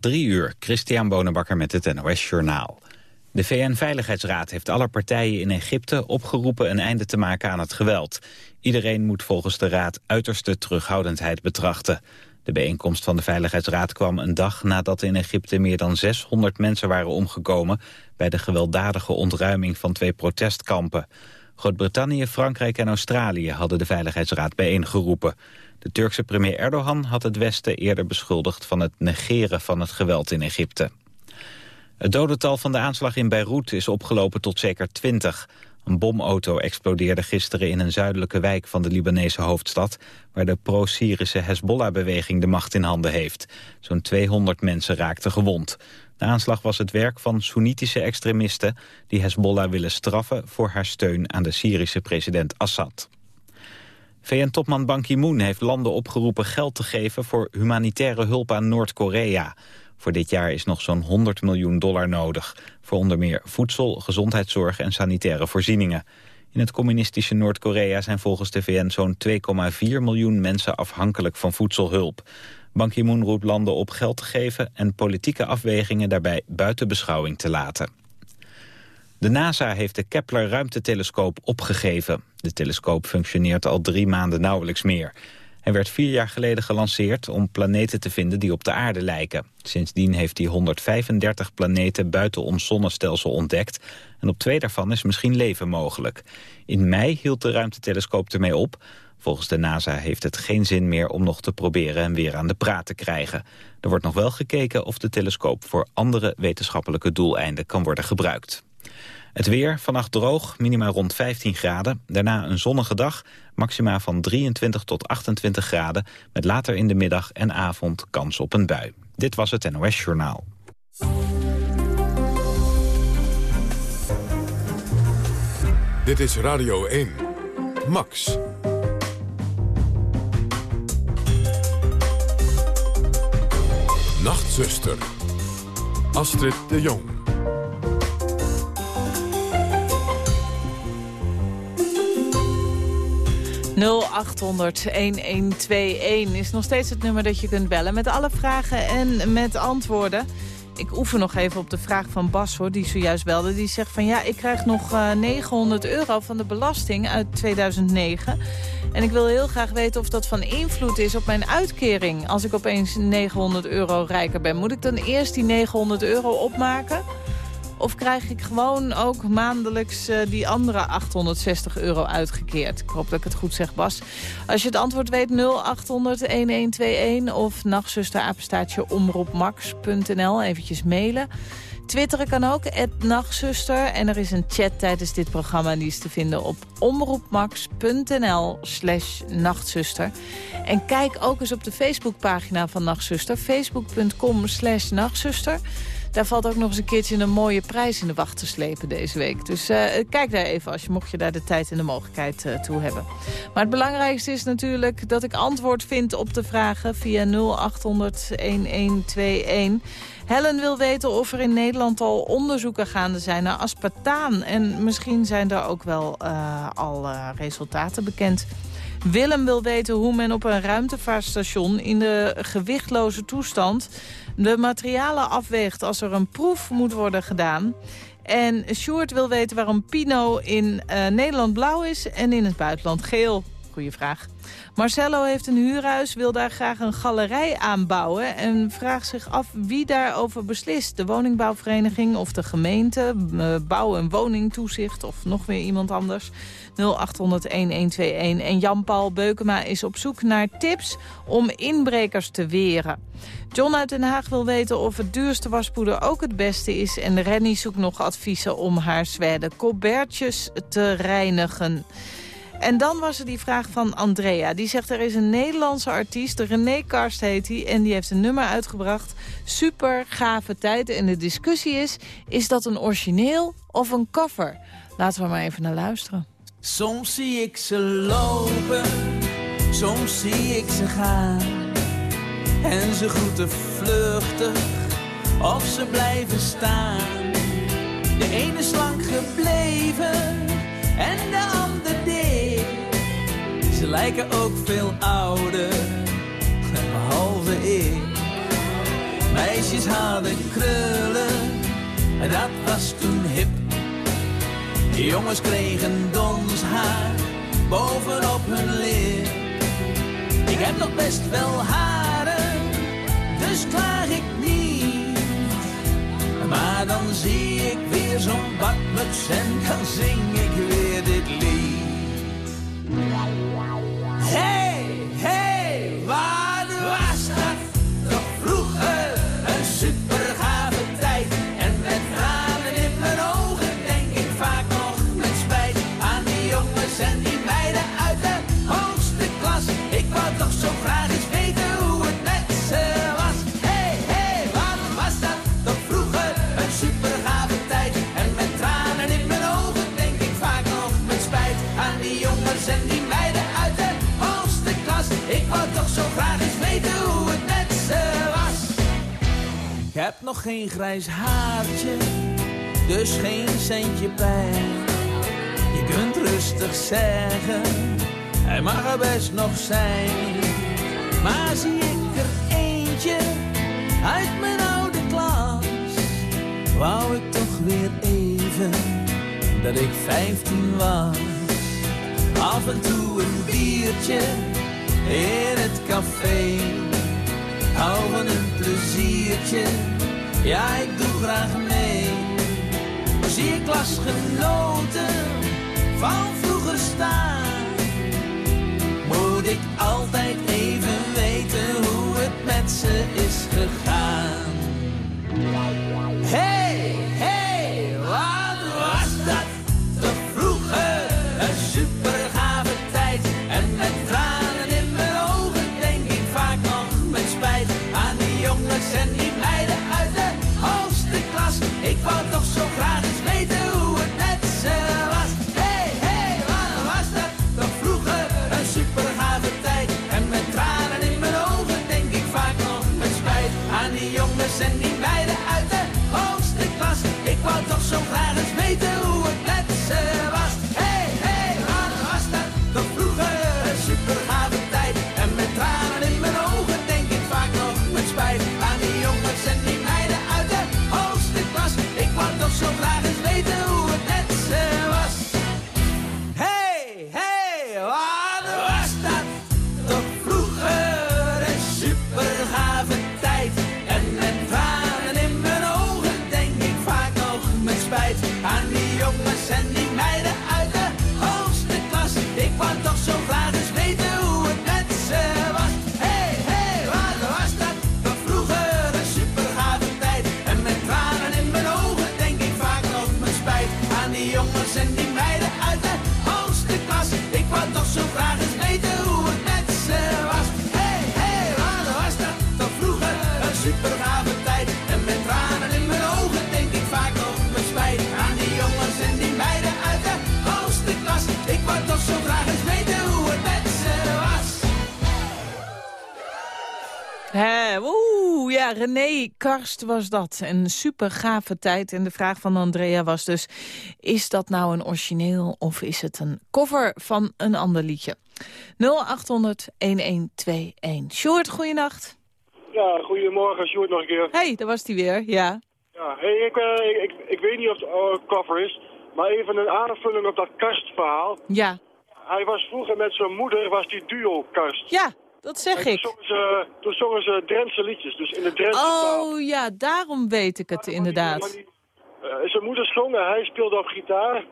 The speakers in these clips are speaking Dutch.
Drie uur, Christian Bonenbakker met het NOS Journaal. De VN-veiligheidsraad heeft alle partijen in Egypte opgeroepen een einde te maken aan het geweld. Iedereen moet volgens de raad uiterste terughoudendheid betrachten. De bijeenkomst van de Veiligheidsraad kwam een dag nadat in Egypte meer dan 600 mensen waren omgekomen bij de gewelddadige ontruiming van twee protestkampen. Groot-Brittannië, Frankrijk en Australië hadden de Veiligheidsraad bijeengeroepen. De Turkse premier Erdogan had het Westen eerder beschuldigd van het negeren van het geweld in Egypte. Het dodental van de aanslag in Beirut is opgelopen tot zeker 20. Een bomauto explodeerde gisteren in een zuidelijke wijk van de Libanese hoofdstad... waar de pro-Syrische Hezbollah-beweging de macht in handen heeft. Zo'n 200 mensen raakten gewond. De aanslag was het werk van Soenitische extremisten... die Hezbollah willen straffen voor haar steun aan de Syrische president Assad. VN-topman Ban Ki-moon heeft landen opgeroepen geld te geven... voor humanitaire hulp aan Noord-Korea. Voor dit jaar is nog zo'n 100 miljoen dollar nodig. Voor onder meer voedsel, gezondheidszorg en sanitaire voorzieningen. In het communistische Noord-Korea zijn volgens de VN zo'n 2,4 miljoen mensen afhankelijk van voedselhulp. Ban Ki-moon roept landen op geld te geven en politieke afwegingen daarbij buiten beschouwing te laten. De NASA heeft de Kepler ruimtetelescoop opgegeven. De telescoop functioneert al drie maanden nauwelijks meer. Hij werd vier jaar geleden gelanceerd om planeten te vinden die op de aarde lijken. Sindsdien heeft hij 135 planeten buiten ons zonnestelsel ontdekt. En op twee daarvan is misschien leven mogelijk. In mei hield de ruimtetelescoop ermee op. Volgens de NASA heeft het geen zin meer om nog te proberen hem weer aan de praat te krijgen. Er wordt nog wel gekeken of de telescoop voor andere wetenschappelijke doeleinden kan worden gebruikt. Het weer, vannacht droog, minima rond 15 graden. Daarna een zonnige dag, maxima van 23 tot 28 graden... met later in de middag en avond kans op een bui. Dit was het NOS Journaal. Dit is Radio 1. Max. Nachtzuster. Astrid de Jong. 0800-1121 is nog steeds het nummer dat je kunt bellen met alle vragen en met antwoorden. Ik oefen nog even op de vraag van Bas, hoor, die zojuist belde. Die zegt van ja, ik krijg nog uh, eh, 900 euro van de belasting uit 2009. En ik wil heel graag weten of dat van invloed is op mijn uitkering. Als ik opeens 900 euro rijker ben, moet ik dan eerst die 900 euro opmaken? Of krijg ik gewoon ook maandelijks uh, die andere 860 euro uitgekeerd? Ik hoop dat ik het goed zeg, Bas. Als je het antwoord weet, 0800-1121 of nachtzusterapenstaatje omroepmax.nl. Eventjes mailen. Twitteren kan ook, nachtzuster. En er is een chat tijdens dit programma. Die is te vinden op omroepmax.nl slash nachtzuster. En kijk ook eens op de Facebookpagina van Nachtzuster. Facebook.com slash nachtzuster. Daar valt ook nog eens een keertje een mooie prijs in de wacht te slepen deze week. Dus uh, kijk daar even als je mocht je daar de tijd en de mogelijkheid uh, toe hebben. Maar het belangrijkste is natuurlijk dat ik antwoord vind op de vragen via 0800 1121. Helen wil weten of er in Nederland al onderzoeken gaande zijn naar aspartaan. En misschien zijn er ook wel uh, al resultaten bekend. Willem wil weten hoe men op een ruimtevaartstation in de gewichtloze toestand de materialen afweegt als er een proef moet worden gedaan. En Sjoerd wil weten waarom Pino in uh, Nederland blauw is en in het buitenland geel. Goeie vraag. Marcello heeft een huurhuis, wil daar graag een galerij aanbouwen... en vraagt zich af wie daarover beslist. De woningbouwvereniging of de gemeente, eh, bouw- en woningtoezicht... of nog weer iemand anders. 0800-1121. En Jan-Paul Beukema is op zoek naar tips om inbrekers te weren. John uit Den Haag wil weten of het duurste waspoeder ook het beste is... en Renny zoekt nog adviezen om haar zwerde colbertjes te reinigen. En dan was er die vraag van Andrea. Die zegt er is een Nederlandse artiest, René Karst heet hij... en die heeft een nummer uitgebracht. Super gave tijd. En de discussie is, is dat een origineel of een cover? Laten we maar even naar luisteren. Soms zie ik ze lopen, soms zie ik ze gaan. En ze groeten vluchtig, of ze blijven staan. De ene is lang gebleven en de ander dik. Ze lijken ook veel ouder, behalve ik. Meisjes hadden krullen, dat was toen hip. Jongens kregen dons haar bovenop hun leer. Ik heb nog best wel haren, dus klaag ik niet. Maar dan zie ik weer zo'n badmuts en dan zing ik weer dit lied. Hey, hey, geen grijs haartje, dus geen centje pijn. Je kunt rustig zeggen, hij mag er best nog zijn. Maar zie ik er eentje uit mijn oude klas, wou ik toch weer even dat ik vijftien was. Af en toe een biertje in het café. Hou van een pleziertje, ja ik doe graag mee. Zie ik klasgenoten van vroeger staan. Moet ik altijd even weten hoe het met ze is gegaan. Karst was dat. Een super gave tijd. En de vraag van Andrea was dus... is dat nou een origineel of is het een cover van een ander liedje? 0800-1121. Sjoerd, goeienacht. Ja, goedemorgen, Sjoerd nog een keer. hey, daar was hij weer, ja. Ja, hey, ik, eh, ik, ik weet niet of het uh, cover is, maar even een aanvulling op dat kastverhaal. Ja, Hij was vroeger met zijn moeder, was die duo-kast. ja, dat zeg toen ik. zongen ze, toen zongen ze Drentse liedjes, dus in de Drentse taal. Oh ja, daarom weet ik het die- inderdaad. die- eh, zijn moeder zong en hij speelde op gitaar.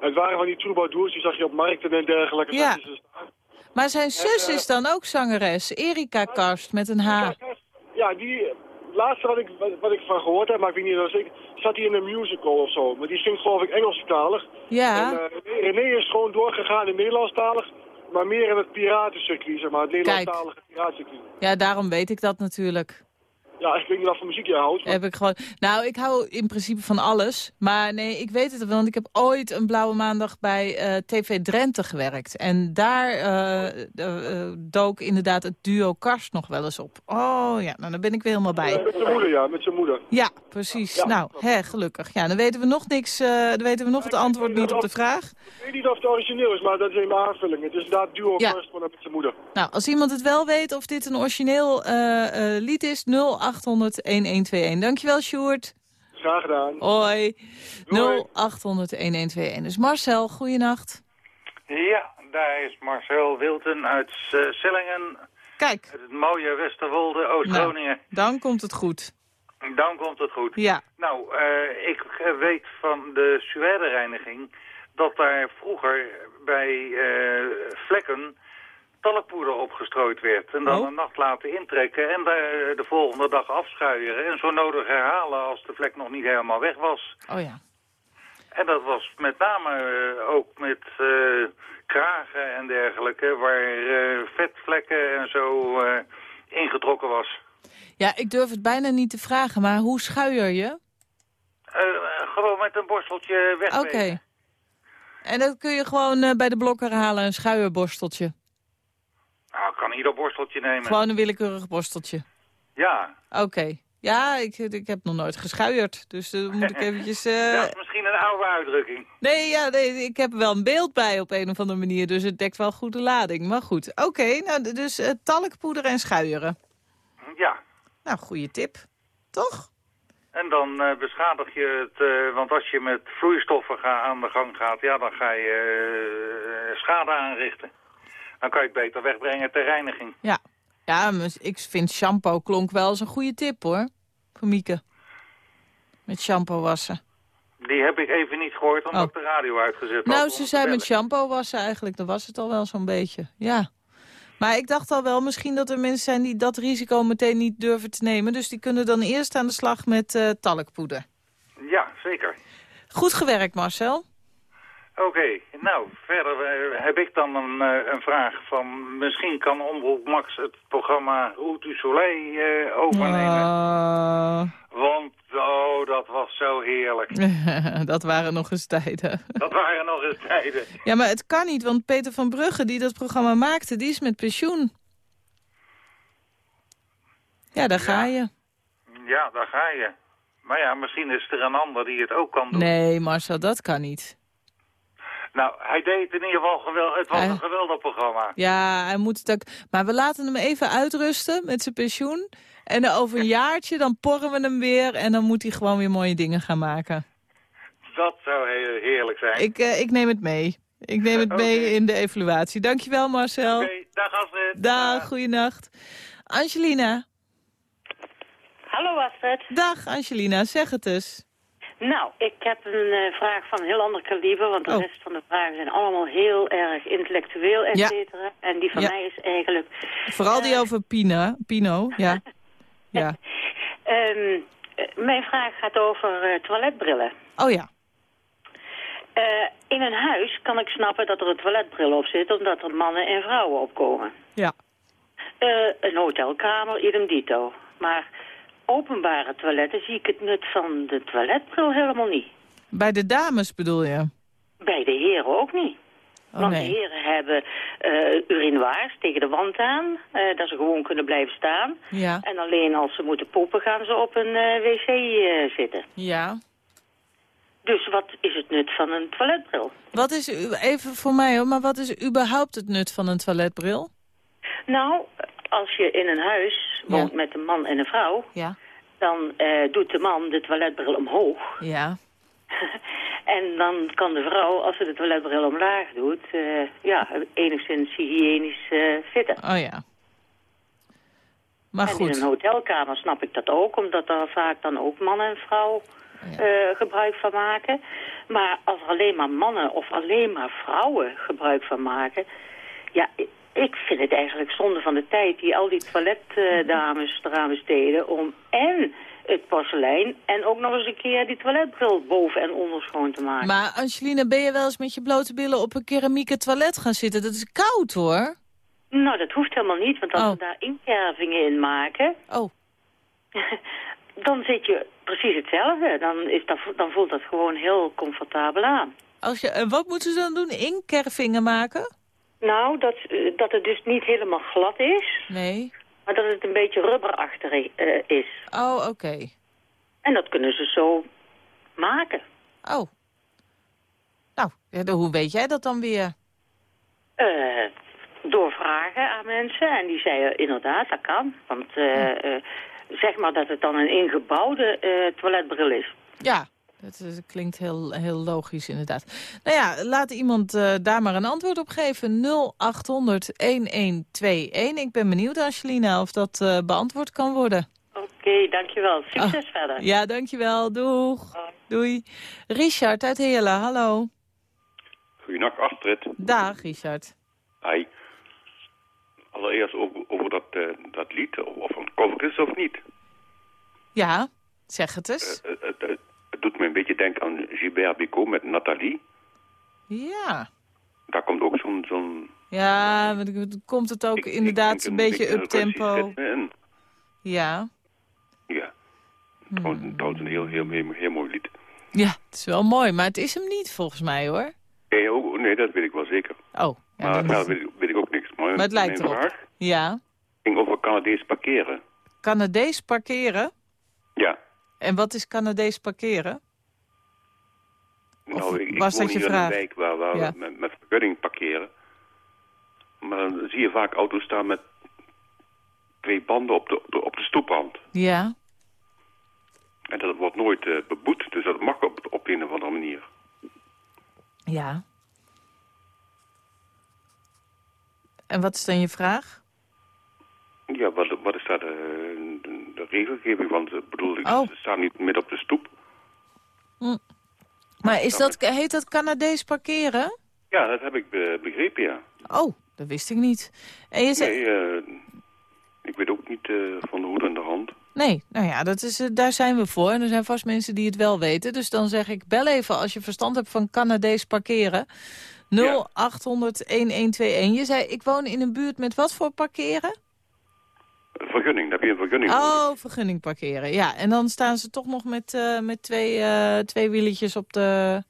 Het waren van die troubadours, die zag je op markten en dergelijke. Ja. Maar zijn zus eh, is dan ook zangeres. Erika Karst met een H. Ja, die laatste wat ik, wat, wat ik van gehoord heb, maar ik weet niet of ik zat hij in een musical of zo. Maar die zingt geloof ik Engelstalig. Ja, En, eh, René is gewoon doorgegaan in Nederlandstalig, maar meer in het piratencircuit, zeg maar. Het Nederlandstalige piratencircuit. ja, daarom weet ik dat natuurlijk. Ja, ik weet niet wat voor muziek jij houdt. maar- Heb ik gewoon... Nou, ik hou in principe van alles. Maar nee, ik weet het wel, want ik heb ooit een blauwe maandag bij eh, TV Drenthe gewerkt. En daar eh, eh, dook inderdaad het duo Karst nog wel eens op. Oh ja, nou dan ben ik weer helemaal bij. met zijn moeder, ja, met zijn moeder. Ja, precies. Ja, nou, hè, gelukkig. Ja, dan weten we nog niks, dan weten we nog het antwoord niet op de vraag. Ik weet niet of het origineel is, maar dat is een aanvulling. Het is inderdaad duo Ja. first, maar dan met zijn moeder. Nou, als iemand het wel weet of dit een origineel lied is, 0800-1121. Dankjewel, Sjoerd. Graag gedaan. Hoi. Doei. 0800-1121. Dus Marcel, goeienacht. Ja, daar is Marcel Wilten uit eh, Sellingen, Kijk, uit het mooie Westerwolde, Oost-Groningen. dan komt het goed. Dan komt het goed. Ja. Nou, eh, ik weet van de suèdereiniging dat daar vroeger bij eh, vlekken talkpoeder opgestrooid werd. En dan Oh. een nacht laten intrekken en daar eh, de volgende dag afschuieren. En zo nodig herhalen als de vlek nog niet helemaal weg was. Oh ja. En dat was met name eh, ook met eh, kragen en dergelijke, waar vetvlekken en zo ingetrokken was. Ja, ik durf het bijna niet te vragen, maar hoe schuier je? Gewoon met een borsteltje Oké. wegvegen. En dat kun je gewoon bij de blokker halen, een schuierborsteltje. Nou, ik kan ieder borsteltje nemen. Gewoon een willekeurig borsteltje. Ja, Oké. Ja, ik, ik heb nog nooit geschuierd, dus dan moet ik eventjes... eh, dat is misschien een oude uitdrukking. Nee, ja, nee, ik heb er wel een beeld bij op een of andere manier, dus het dekt wel goed de lading. Maar goed, oké, nou, dus eh, talkpoeder en schuieren. Ja, Nou, goede tip. Toch? en dan eh, beschadig je het, eh, want als je met vloeistoffen ga, aan de gang gaat, ja, dan ga je eh, schade aanrichten. Dan kan je het beter wegbrengen ter reiniging. Ja. Ja, maar ik vind shampoo klonk wel als een goede tip, hoor. Voor Mieke. Met shampoo wassen. Die heb ik even niet gehoord, omdat Oh. ik de radio uitgezet had. Nou, ze zei met shampoo wassen eigenlijk. Dan was het al wel zo'n beetje. Ja. Maar ik dacht al wel misschien dat er mensen zijn die dat risico meteen niet durven te nemen. Dus die kunnen dan eerst aan de slag met eh, talkpoeder. Ja, zeker. Goed gewerkt, Marcel. Oké, nou, verder eh, heb ik dan een, eh, een vraag van... Misschien kan Omroep Max het programma Route du Soleil eh, overnemen. Want, oh, dat was zo heerlijk. dat waren nog eens tijden. Dat waren nog eens tijden. Ja, maar het kan niet, want Peter van Brugge, die dat programma maakte, die is met pensioen. Ja, daar ga je. Ja, daar ga je. Maar ja, misschien is er een ander die het ook kan doen. Nee, Marcel, dat kan niet. Nou, hij deed in ieder geval geweldig. Het was Hij- een geweldig programma. Ja, hij moet het ook... Maar we laten hem even uitrusten met zijn pensioen. En over een jaartje, dan porren we hem weer... en dan moet hij gewoon weer mooie dingen gaan maken. Dat zou heerlijk zijn. Ik, eh, ik neem het mee. Ik neem het mee in de evaluatie. Dankjewel, Marcel. Oké, dag Astrid. Dag, goeienacht. Angelina. Hallo Astrid. Dag, Angelina. Zeg het eens. Nou, ik heb een eh, vraag van een heel ander kaliber, want de Oh. rest van de vragen zijn allemaal heel erg intellectueel, et Ja. cetera. En die van Ja. mij is eigenlijk... Vooral die over Pina, Pino, ja. Ja. ehm, eh, mijn vraag gaat over eh, toiletbrillen. Oh ja. Eh, in een huis kan ik snappen dat er een toiletbril op zit, omdat er mannen en vrouwen opkomen. Ja. Eh, een hotelkamer, idem dito. Maar openbare toiletten zie ik het nut van de toiletbril helemaal niet. Bij de dames bedoel je? Bij de heren ook niet. Oh Want de heren hebben eh urinoirs tegen de wand aan, eh, dat ze gewoon kunnen blijven staan. Ja. En alleen als ze moeten poepen gaan ze op een eh, wc zitten. Ja. Dus wat is het nut van een toiletbril? Wat is, even voor mij hoor, maar wat is überhaupt het nut van een toiletbril? Nou, als je in een huis woont Ja. met een man en een vrouw... Ja. dan eh, doet de man de toiletbril omhoog. Ja. en dan kan de vrouw, als ze de toiletbril omlaag doet... eh, ja, enigszins hygiënisch eh, zitten. Oh ja. Maar en in goed. een hotelkamer snap ik dat ook, omdat daar vaak dan ook man en vrouw Ja. gebruik van maken. Maar als er alleen maar mannen of alleen maar vrouwen gebruik van maken... ja, ik vind het eigenlijk zonde van de tijd die al die toiletdames eraan besteden... om en het porselein en ook nog eens een keer die toiletbril boven en onder schoon te maken. Maar Angelina, ben je wel eens met je blote billen op een keramieke toilet gaan zitten? Dat is koud hoor. Nou, dat hoeft helemaal niet, want als Oh. we daar inkervingen in maken... Oh, dan zit je precies hetzelfde. Dan, is dat, dan voelt dat gewoon heel comfortabel aan. als je, en wat moeten ze dan doen? Inkervingen maken? Nou, dat, eh, dat het dus niet helemaal glad is, Nee. maar dat het een beetje rubberachtig eh, is. Oh, oké. En dat kunnen ze zo maken. Oh. Nou, hoe weet jij dat dan weer? Eh, door vragen aan mensen. En die zeiden inderdaad, dat kan. Want eh, eh, zeg maar dat het dan een ingebouwde toiletbril is. Ja, dat, eh, klinkt heel, heel logisch inderdaad. Nou ja, laat iemand eh, daar maar een antwoord op geven. 0800-1121. Ik ben benieuwd, Angelina, of dat eh, beantwoord kan worden. Oké, dankjewel. Succes Ah, verder. Ja, dankjewel. Doeg. Doei. Richard uit Heerlen, hallo. Goedenacht Astrid. Dag, Richard. Hi. Allereerst over, over dat, dat lied, of of het cover is of niet. Ja, zeg het eens. Het, het- het doet me een beetje denken aan Gilbert Bicot met Nathalie. Ja. Daar komt ook zo'n... zo'n Ja, maar dan komt het ook ik- inderdaad een beetje up-tempo. in. Ja. Ja. Hmm. Trouwens, trouwens een heel, heel, heel, heel mooi lied. Ja, het is wel mooi, maar het is hem niet volgens mij hoor. Nee, nee, dat weet ik wel zeker. Oh, ja, maar daar is- weet, ik- weet ik ook niks. Maar, Maar het lijkt erop. vraag ja. ging over Canadees parkeren. Canadees parkeren? Ja. En wat is Canadees parkeren? Of nou, ik, ik was woon dat je hier in vraag? een wijk waar, waar Ja. we met, met vergunning parkeren. Maar dan zie je vaak auto's staan met twee banden op de, op de, stoeprand. Ja. En dat wordt nooit eh, beboet, dus dat mag op, op een of andere manier. Ja. En wat is dan je vraag? Ja, wat, wat is daar de, de, regelgeving? Want ik bedoel, ik Oh. sta niet midden op de stoep. Maar is dat, heet dat Canadees parkeren? Ja, dat heb ik be- begrepen, ja. Oh, dat wist ik niet. En je zei... Nee, eh, ik weet ook niet eh, van de hoed en de hand. Nee, nou ja, dat is, eh, daar zijn we voor. En er zijn vast mensen die het wel weten. Dus dan zeg ik, bel even als je verstand hebt van Canadees parkeren. 0800-1121. Je zei, ik woon in een buurt met wat voor parkeren? Vergunning, dan heb je een vergunning. nodig. Oh, vergunning parkeren. Ja, en dan staan ze toch nog met, eh, met twee, eh, twee wieletjes op de,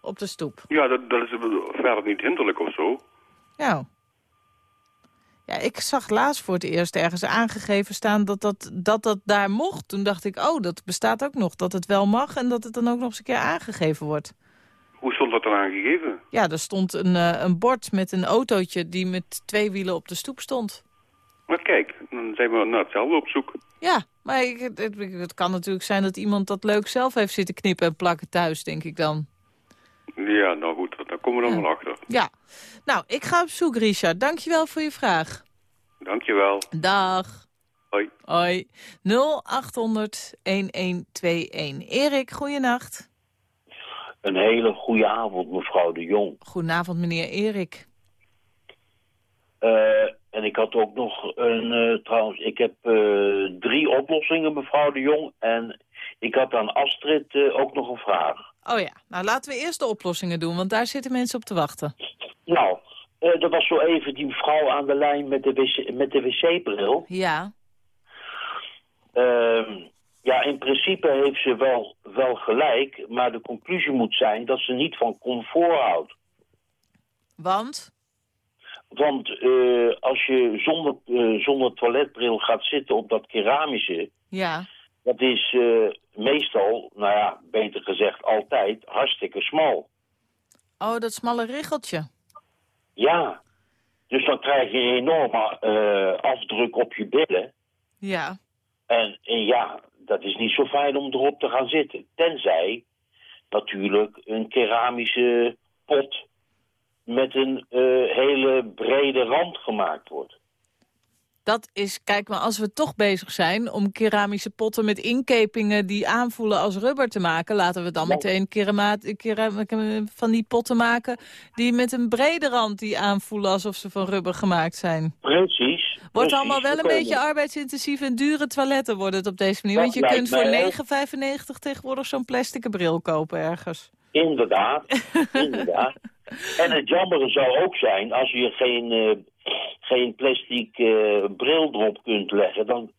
op de stoep. Ja, dat, dat is verder niet hinderlijk of zo. Nou. Ja, ik zag laatst voor het eerst ergens aangegeven staan dat dat, dat dat daar mocht. Toen dacht ik, oh, dat bestaat ook nog. Dat het wel mag en dat het dan ook nog eens een keer aangegeven wordt. Hoe stond dat dan aangegeven? Ja, er stond een, eh, een bord met een autootje die met twee wielen op de stoep stond. Maar kijk, dan zijn we naar hetzelfde op zoek. Ja, maar ik, het, het, kan natuurlijk zijn dat iemand dat leuk zelf heeft zitten knippen en plakken thuis, denk ik dan. Ja, nou goed, daar komen we dan wel achter. Ja. Nou, ik ga op zoek, Richard. Dankjewel voor je vraag. Dankjewel. Dag. Hoi. Hoi. 0800 1121. Erik, goeienacht. Een hele goede avond, mevrouw de Jong. Goedenavond, meneer Erik. Eh, en ik had ook nog een, eh, trouwens, ik heb eh, drie oplossingen, mevrouw de Jong. En ik had aan Astrid ook nog een vraag. Oh ja, nou laten we eerst de oplossingen doen, want daar zitten mensen op te wachten. Nou, er was zo even die vrouw aan de lijn met de wc met de wc-bril. Ja, Ehm, ja, in principe heeft ze wel, wel gelijk, maar de conclusie moet zijn dat ze niet van comfort houdt. want? Want eh, als je zonder, eh, zonder toiletbril gaat zitten op dat keramische... Ja, dat is eh, meestal, nou ja, beter gezegd altijd, hartstikke smal. oh, dat smalle riggeltje. Ja, dus dan krijg je een enorme afdruk op je billen. Ja, En, en ja, dat is niet zo fijn om erop te gaan zitten. Tenzij natuurlijk een keramische pot met een eh, hele brede rand gemaakt wordt. dat is, kijk maar, als we toch bezig zijn om keramische potten met inkepingen die aanvoelen als rubber te maken, laten we dan meteen van die potten maken die met een brede rand die aanvoelen alsof ze van rubber gemaakt zijn. Precies. Wordt precies. allemaal wel We een komen- beetje arbeidsintensief en dure toiletten worden het op deze manier. Dat Want je kunt voor mij ook. 9,95 tegenwoordig zo'n plastic bril kopen ergens. Inderdaad, inderdaad. En het jammere zou ook zijn als je geen, eh, geen plastic eh, bril erop kunt leggen. Dan,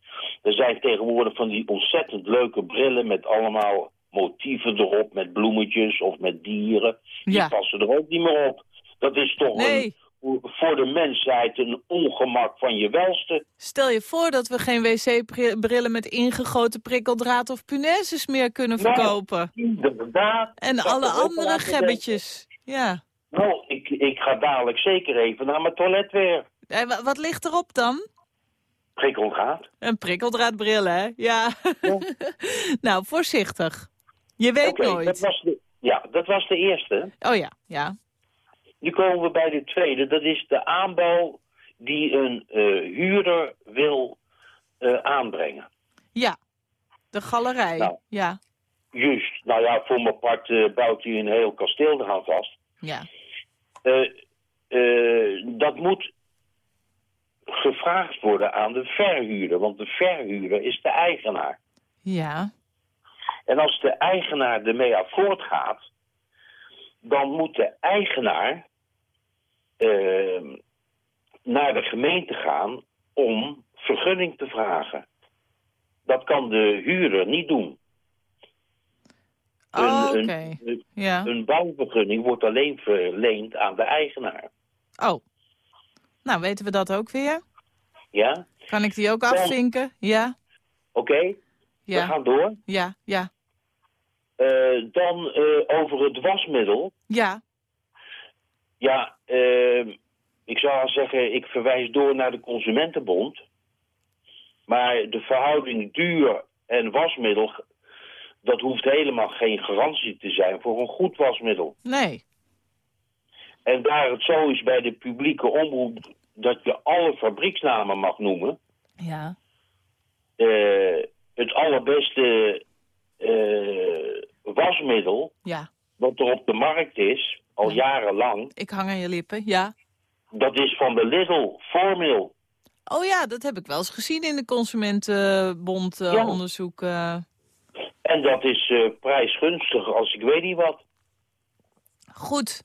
er zijn tegenwoordig van die ontzettend leuke brillen met allemaal motieven erop, met bloemetjes of met dieren. Die Ja. passen er ook niet meer op. Dat is toch Nee. een, voor de mensheid een ongemak van je welste. Stel je voor dat we geen wc-brillen met ingegoten prikkeldraad of punaises meer kunnen verkopen. Inderdaad. En alle er andere gebbetjes. Ja. Nou, ik, ik ga dadelijk zeker even naar mijn toilet weer. En wa- wat ligt erop dan? prikkeldraad. Een prikkeldraadbril, hè? Ja. nou, voorzichtig. Je weet nooit. dat was de, ja, dat was de eerste. Oh ja, ja. Nu komen we bij de tweede. Dat is de aanbouw die een eh, huurder wil eh, aanbrengen. Ja. De galerij. Nou. Ja. Juist. Nou ja, voor mijn part eh, bouwt hij een heel kasteel eraan vast. Ja. Eh, eh, dat moet gevraagd worden aan de verhuurder. Want de verhuurder is de eigenaar. Ja. En als de eigenaar ermee akkoord gaat... dan moet de eigenaar eh, naar de gemeente gaan om vergunning te vragen. Dat kan de huurder niet doen. Oh, Een- een- een- Ja. Een bouwvergunning wordt alleen verleend aan de eigenaar. Oh. Nou, weten we dat ook weer? Ja? Kan ik die ook Dan- afvinken? Ja. Oké? We Ja. gaan door. Ja. Ja. Eh, dan eh, over het wasmiddel. Ja. Ja, eh, ik zou zeggen, ik verwijs door naar de Consumentenbond. Maar de verhouding duur en wasmiddel, dat hoeft helemaal geen garantie te zijn voor een goed wasmiddel. Nee. En daar het zo is bij de publieke omroep dat je alle fabrieksnamen mag noemen, Ja. eh, het allerbeste eh, wasmiddel Ja. wat er op de markt is, al jarenlang, Ik hang aan je lippen. Ja. dat is van de Lidl Formil. Oh ja, dat heb ik wel eens gezien in de Consumentenbond eh, Ja. onderzoek. En dat is eh, prijsgunstig als ik weet niet wat. Goed.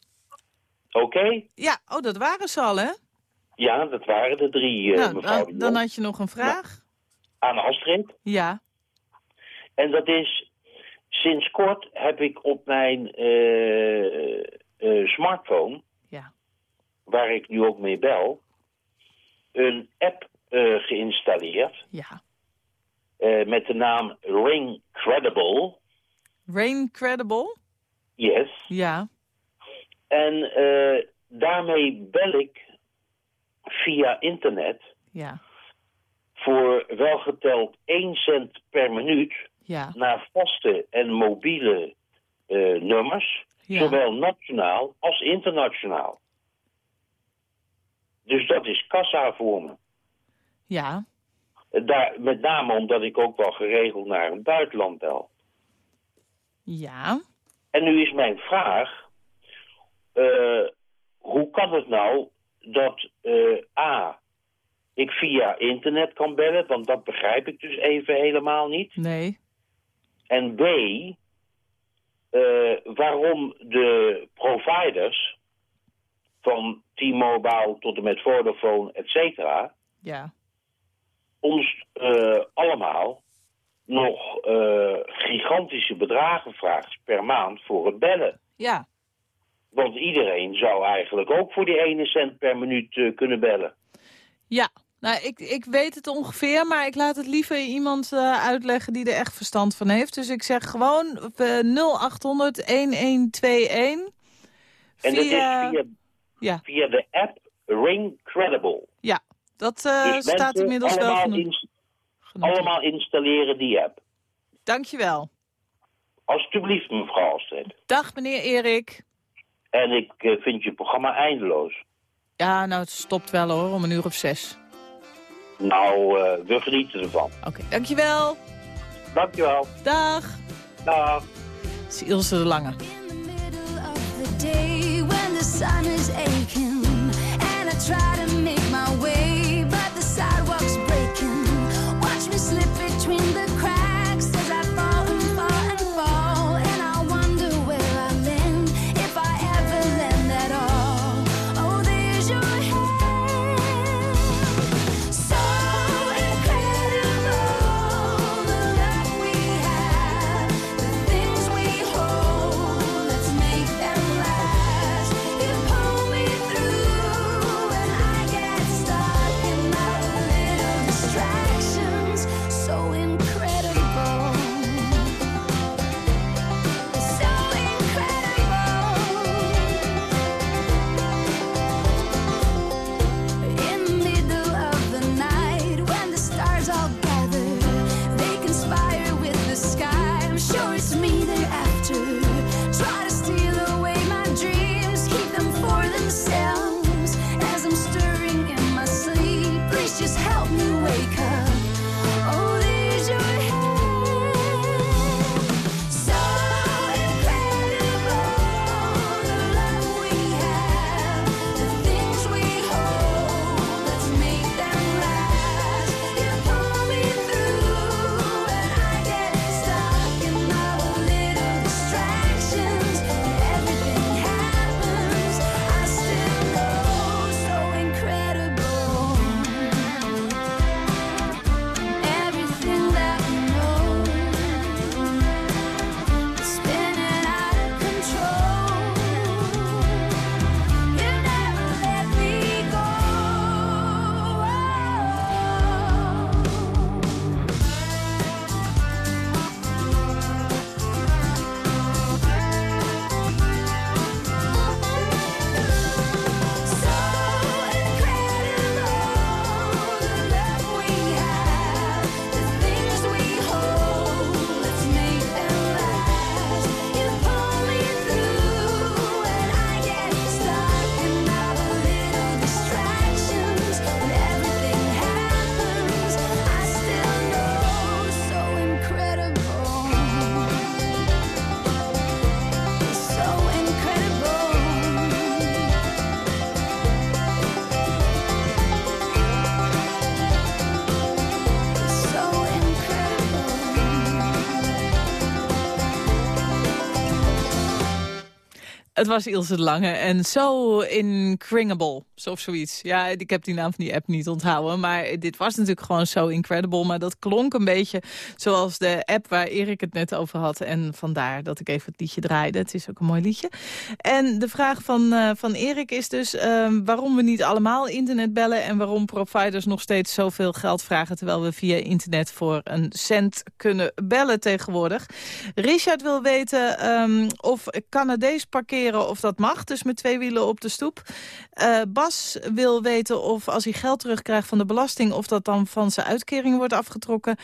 Oké? Ja, oh, dat waren ze al, hè? Ja, dat waren de drie, eh, nou, mevrouw. dan, dan had je nog een vraag. Aan Astrid. Ja. En dat is, sinds kort heb ik op mijn eh, smartphone, Ja. waar ik nu ook mee bel, een app geïnstalleerd Ja. Eh, met de naam Ring Credible. Rain Credible? Yes. Ja. En eh, daarmee bel ik via internet Ja. voor welgeteld 1 cent per minuut Ja. naar vaste en mobiele eh, nummers, Ja. zowel nationaal als internationaal. Dus dat is kassa voor me. Ja. Daar, met name omdat ik ook wel geregeld naar een buitenland bel. Ja. En nu is mijn vraag, eh, hoe kan het nou dat eh, A, ik via internet kan bellen, want dat begrijp ik dus even helemaal niet. Nee. En B, eh, waarom de providers van T-Mobile tot en met Vodafone, et cetera, Ja. Ons eh, allemaal nog eh, gigantische bedragen vraagt per maand voor het bellen. Ja. Want iedereen zou eigenlijk ook voor die ene cent per minuut eh, kunnen bellen. Ja. Nou, ik, ik weet het ongeveer, maar ik laat het liever iemand uitleggen die er echt verstand van heeft. Dus ik zeg gewoon eh, 0800 1121. En dat is via, Ja. via de app Ring Credible. Dat eh, dus staat inmiddels wel allemaal, genoeg. allemaal installeren die app. Dankjewel. Alsjeblieft, mevrouw Astrid. Dag meneer Erik. En ik eh, vind je programma eindeloos. Ja, nou het stopt wel hoor, om een uur of zes. Nou, eh, we genieten ervan. Oké, dankjewel. Dankjewel. Dag. Dag. Het is Ilse de Lange. the day when the Het was Ilse Lange en zo incringable, of zoiets. Ja, ik heb die naam van die app niet onthouden. Maar dit was natuurlijk gewoon zo incredible. Maar dat klonk een beetje zoals de app waar Erik het net over had. En vandaar dat ik even het liedje draaide. Het is ook een mooi liedje. En de vraag van, eh, van Erik is dus ehm, waarom we niet allemaal internet bellen... en waarom providers nog steeds zoveel geld vragen... terwijl we via internet voor een cent kunnen bellen tegenwoordig. Richard wil weten ehm, of Canadees parkeren of dat mag. Dus met twee wielen op de stoep. Eh, Bas wil weten of als hij geld terugkrijgt van de belasting... of dat dan van zijn uitkering wordt afgetrokken.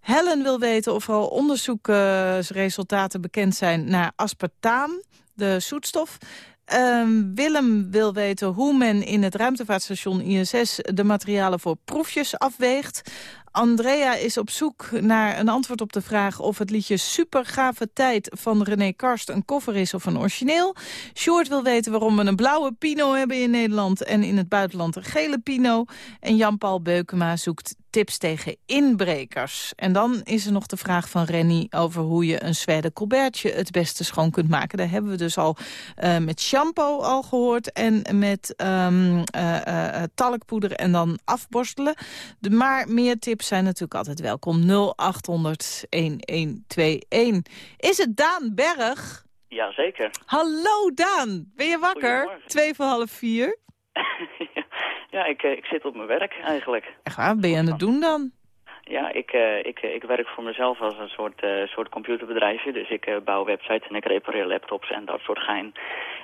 Helen wil weten of er al onderzoeksresultaten bekend zijn naar aspartaam, de zoetstof. Ehm, Willem wil weten hoe men in het ruimtevaartstation ISS de materialen voor proefjes afweegt. Andrea is op zoek naar een antwoord op de vraag of het liedje Supergave Tijd van René Karst een cover is of een origineel. Short wil weten waarom we een blauwe Pino hebben in Nederland en in het buitenland een gele Pino. En Jan-Paul Beukema zoekt tips tegen inbrekers. En dan is er nog de vraag van Renny over hoe je een Zwede colbertje het beste schoon kunt maken. Daar hebben we dus al uh, met shampoo al gehoord en met um, uh, uh, talkpoeder en dan afborstelen. De, maar meer tips zijn natuurlijk altijd welkom. 0800 1121. Is het Daan Berg? Jazeker. Hallo Daan, ben je wakker? Twee voor half vier. ja, ik, ik zit op mijn werk eigenlijk. Echt waar, ben je aan het doen dan? Ja, ik, uh, ik, ik werk voor mezelf als een soort, uh, soort computerbedrijfje. Dus ik uh, bouw websites en ik repareer laptops en dat soort gein.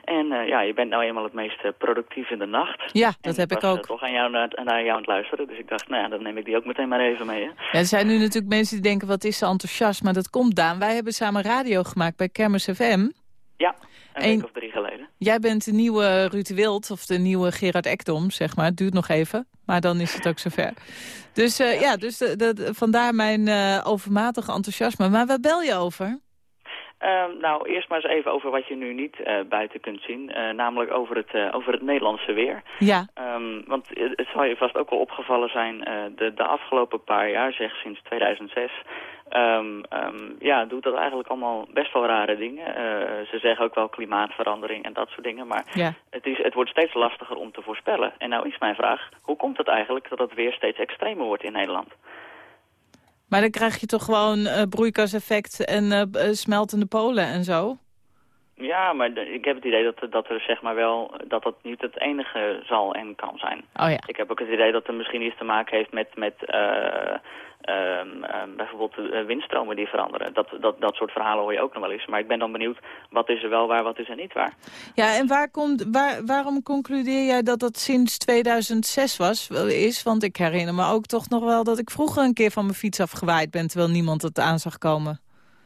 En ja, je bent nou eenmaal het meest productief in de nacht. Ja, dat en heb ik, was, ook. toch aan jou, naar, naar jou aan het luisteren. Dus ik dacht, nou ja, dan neem ik die ook meteen maar even mee. Hè? Ja, er zijn nu natuurlijk mensen die denken, wat is ze enthousiast. Maar dat komt, Daan. Wij hebben samen radio gemaakt bij Kermis FM. Ja, een week of drie geleden. Jij bent de nieuwe Ruud Wild of de nieuwe Gerard Ekdom, zeg maar. Het duurt nog even, maar dan is het ook zover. Dus uh, ja, dus de, de, vandaar mijn uh, overmatige enthousiasme. Maar waar bel je over? Uh, nou, eerst maar eens even over wat je nu niet uh, buiten kunt zien. Uh, namelijk over het, uh, over het Nederlandse weer. Ja. Um, want het zal je vast ook wel opgevallen zijn, de, de afgelopen paar jaar, zeg sinds 2006... Um, um, ja, doet dat eigenlijk allemaal best wel rare dingen. ze zeggen ook wel klimaatverandering en dat soort dingen. Maar ja. het, is, het wordt steeds lastiger om te voorspellen. En nou is mijn vraag, hoe komt het eigenlijk dat het weer steeds extremer wordt in Nederland? Maar dan krijg je toch gewoon uh, broeikaseffect en uh, smeltende polen en zo? Ja, maar ik heb het idee dat, dat er zeg maar wel dat dat niet het enige zal en kan zijn. Oh ja. Ik heb ook het idee dat er misschien iets te maken heeft met, met uh, um, bijvoorbeeld de windstromen die veranderen. Dat, dat, dat soort verhalen hoor je ook nog wel eens. Maar ik ben dan benieuwd, wat is er wel waar, wat is er niet waar? Ja, en waar komt, waar, waarom concludeer jij dat dat sinds 2006 was, is? Want ik herinner me ook toch nog wel dat ik vroeger een keer van mijn fiets afgewaaid ben... terwijl niemand het aan zag komen.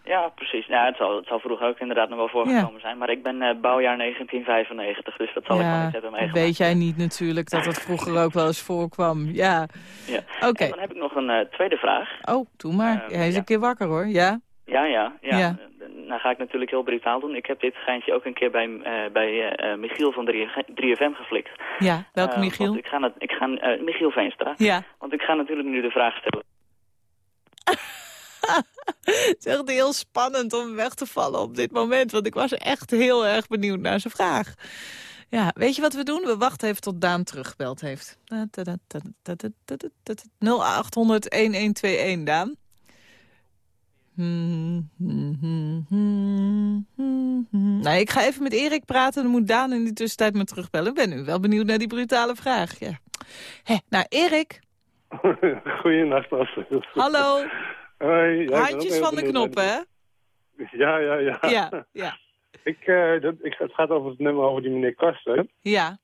Ja, precies. Ja, het, zal, het zal vroeger ook inderdaad nog wel voorgekomen zijn. Maar ik ben eh, bouwjaar 1995, dus dat zal ik wel eens hebben meegemaakt. weet jij niet natuurlijk, dat het vroeger ook wel eens voorkwam. Ja, Ja. Oké. Dan heb ik nog een eh, tweede vraag. oh, doe maar. Ehm, Hij is een keer wakker hoor, ja? Ja, ja, ja. Nou ga ik natuurlijk heel brutaal doen. Ik heb dit geintje ook een keer bij, eh, bij Michiel van 3FM geflikt. Ja, welke Michiel? ik ga, ik ga Michiel Veenstra. Ja. Want ik ga natuurlijk nu de vraag stellen. Het is echt heel spannend om weg te vallen op dit moment. Want ik was echt heel erg benieuwd naar zijn vraag. Ja, weet je wat we doen? We wachten even tot Daan teruggebeld heeft. 0800-1121, Daan. Nou, ik ga even met Erik praten. Dan moet Daan in die tussentijd me terugbellen. Ik ben nu wel benieuwd naar die brutale vraag. Ja. Hé, nou, Erik. Goeienacht, Astrid. Hallo. Hoi. Ja, Handjes van de knoppen, hè? Ja, ja, ja. Ja, ja. ik, eh, dat, ik, het gaat over het nummer over die meneer Kasten. Ja.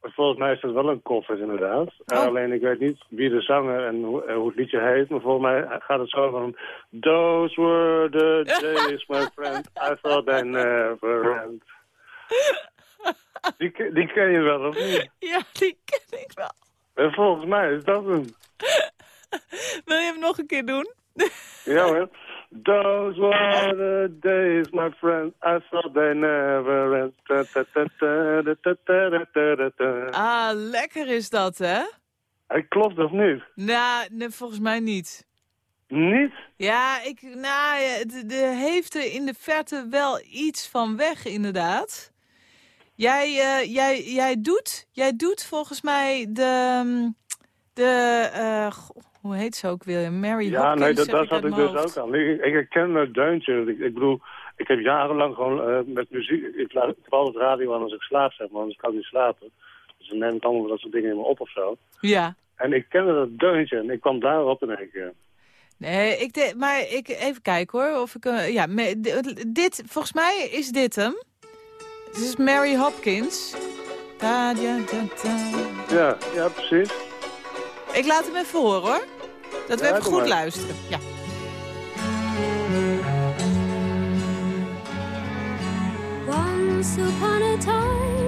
Volgens mij is dat wel een koffer, inderdaad. Eh, Oh. alleen ik weet niet wie de zanger en hoe, en hoe het liedje heet. Maar volgens mij gaat het zo van... Those were the days, my friend. I thought I never end. Die, ken- die ken je wel, of niet? Ja, die ken ik wel. En volgens mij is dat hem. Wil je hem nog een keer doen? ja hoor. Those were the days, my friend. I saw they never end. Ah, lekker is dat, hè? Klopt of niet? Nou, volgens mij niet. Niet? Ja, ik, nou, de, heeft er in de verte wel iets van weg, inderdaad. Jij, eh, jij, jij, doet, jij doet volgens mij de... Mm, de eh, goh, hoe heet ze ook weer? Mary Ja, Hopkins, nee, dat, dat had ik dus hoofd. ook al. Ik, ik herken het deuntje. Ik, ik bedoel, ik heb jarenlang gewoon eh, met muziek... Ik, laat, ik heb altijd radio aan als ik slaap, zeg maar. Anders kan ik niet slapen. Dus dan neem ik allemaal dat soort dingen in me op of zo. Ja. En ik kende dat deuntje en ik kwam daarop in één keer. Nee, ik de, maar ik, even kijken hoor. Of ik, eh, ja, me- dit, volgens mij is dit hem. Dit is Mary Hopkins. Da, da, da, da. Ja, ja, precies. Ik laat hem even horen hoor. Dat we Ja, even goed maar. luisteren. Ja. Once upon a time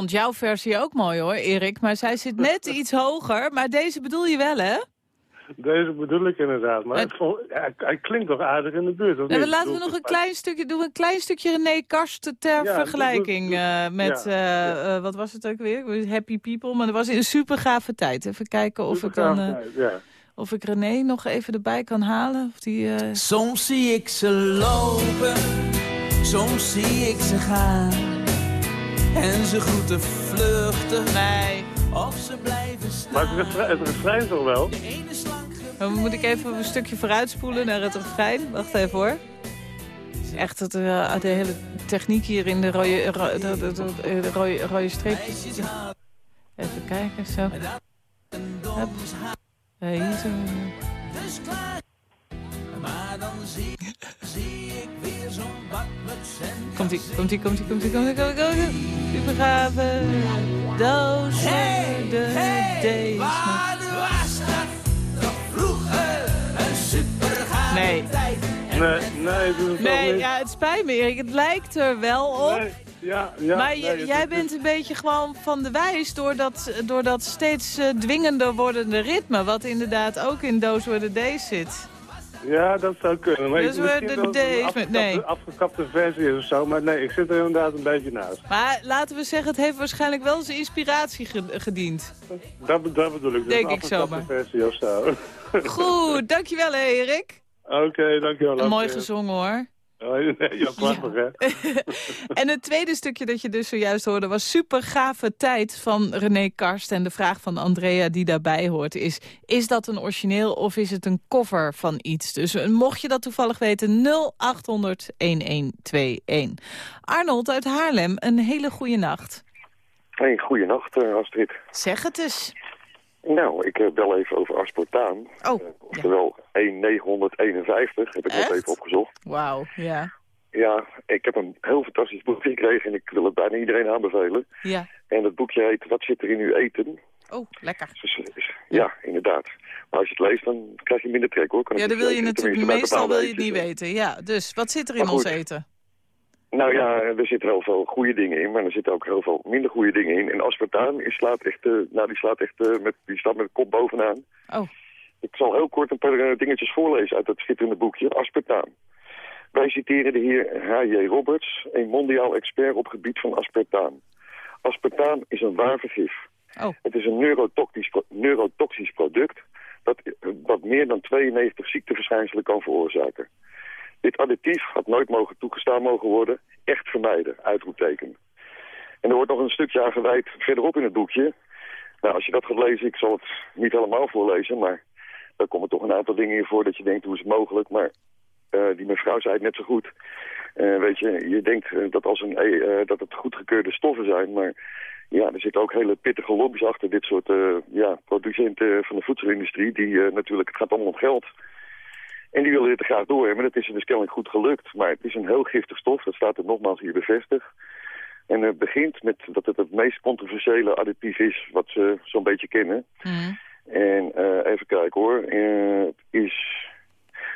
vond jouw versie ook mooi hoor, Erik. Maar zij zit net iets hoger. Maar deze bedoel je wel, hè? Deze bedoel ik inderdaad. Maar Het- ik vond- hij, hij klinkt toch aardig in de buurt, of Nou, laten we nog een klein stukje doen. Een klein stukje René Karst ter Ja, vergelijking doe- doe- eh, met, ja, eh, eh, wat was het ook weer? Happy People. Maar dat was in een super gave tijd. Even kijken of ik dan... eh, Ja. of ik René nog even erbij kan halen. Of die, eh, Soms zie ik ze lopen, soms zie ik ze gaan. En ze groeten vluchtig. Nee. Of ze blijven staan. Maar het refrein, het refrein toch wel? Dan moet ik even een stukje vooruitspoelen naar het refrein. Wacht even hoor. Echt het, eh, de hele techniek hier in de rode, ro- de, de, de- de rode, rode streepjes. Even kijken, zo. Hup. Eh, hier zo. Maar dan zie, zie ik weer zo'n bakmuts en Komt-ie, komt-ie, komt-ie, komt-ie, komt-ie, komt-ie, komt-ie. Supergave. Those were the days. Maar er was dat toch vroeger een supergave Nee. tijd. Nee, nee, doe het Nee, toch niet. ja, het spijt me Erik. Het lijkt er wel op. Nee, ja, ja, maar nee, jij is- bent een beetje gewoon van de wijs door dat, door dat steeds eh, dwingender wordende ritme. Wat inderdaad ook in Were the Days zit. Ja, dat zou kunnen. Maar Dus ik, we de met- nee. afgekapte versie is of zo. Maar nee, ik zit er inderdaad een beetje naast. Maar laten we zeggen, het heeft waarschijnlijk wel zijn inspiratie ge- gediend. Dat, dat bedoel ik. Dus Denk een ik afgekapte zomaar. versie of zo. Goed, dankjewel hè, Erik. Oké, dankjewel. Mooi gezongen hoor. Oh, nee, ja, prachtig hè. En het tweede stukje dat je dus zojuist hoorde was super gave tijd van René Karst. En de vraag van Andrea die daarbij hoort is, is dat een origineel of is het een cover van iets? Dus eh, mocht je dat toevallig weten, 0800 1121. Arnold uit Haarlem, een hele goede nacht. Hey, goeienacht uh, Astrid. Zeg het eens. Nou, ik uh, bel even over aspartaan. Oh, uh, oftewel 1951, heb ik net even opgezocht. Wauw, ja. Ja, ik heb een heel fantastisch boekje gekregen en ik wil het bijna iedereen aanbevelen. Ja. En het boekje heet Wat zit er in uw eten? Oh, lekker. Dus, dus, ja, inderdaad. Maar als je het leest, dan krijg je minder trek hoor. Kan ja, dan wil je natuurlijk, meestal wil je het niet weten. Ja, dus wat zit er in ons eten? Nou ja, er zitten heel veel goede dingen in, maar er zitten ook heel veel minder goede dingen in. En aspartaan slaat echt, eh, nou, die slaat echt eh, met, die staat met de kop bovenaan. Oh. Ik zal heel kort een paar eh, dingetjes voorlezen uit dat schitterende boekje, aspartaan. Wij citeren de heer H.J. Roberts, een mondiaal expert op gebied van aspartaan. Aspartaan is een waar vergif. Oh. Het is een neurotoxisch, neurotoxisch product dat, dat meer dan 92 ziekteverschijnselen kan veroorzaken. Dit additief had nooit mogen toegestaan mogen worden. Echt vermijden, uitroepteken. En er wordt nog een stukje aan gewijd verderop in het boekje. Nou, als je dat gaat lezen, ik zal het niet helemaal voorlezen, maar daar komen toch een aantal dingen in voor dat je denkt, hoe is het mogelijk? Maar eh, die mevrouw zei het net zo goed. Eh, weet je, je denkt eh, dat, als een, dat het goedgekeurde stoffen zijn, maar ja, er zitten ook hele pittige lobby's achter dit soort ja, producenten van de voedselindustrie. Die natuurlijk, het gaat allemaal om geld. En die willen dit er graag door hebben. Dat is er dus kennelijk goed gelukt. Maar het is een heel giftig stof. Dat staat er nogmaals hier bevestigd. En het begint met dat het het meest controversiële additief is wat ze zo'n beetje kennen. En eh, even kijken hoor. Eh, het is...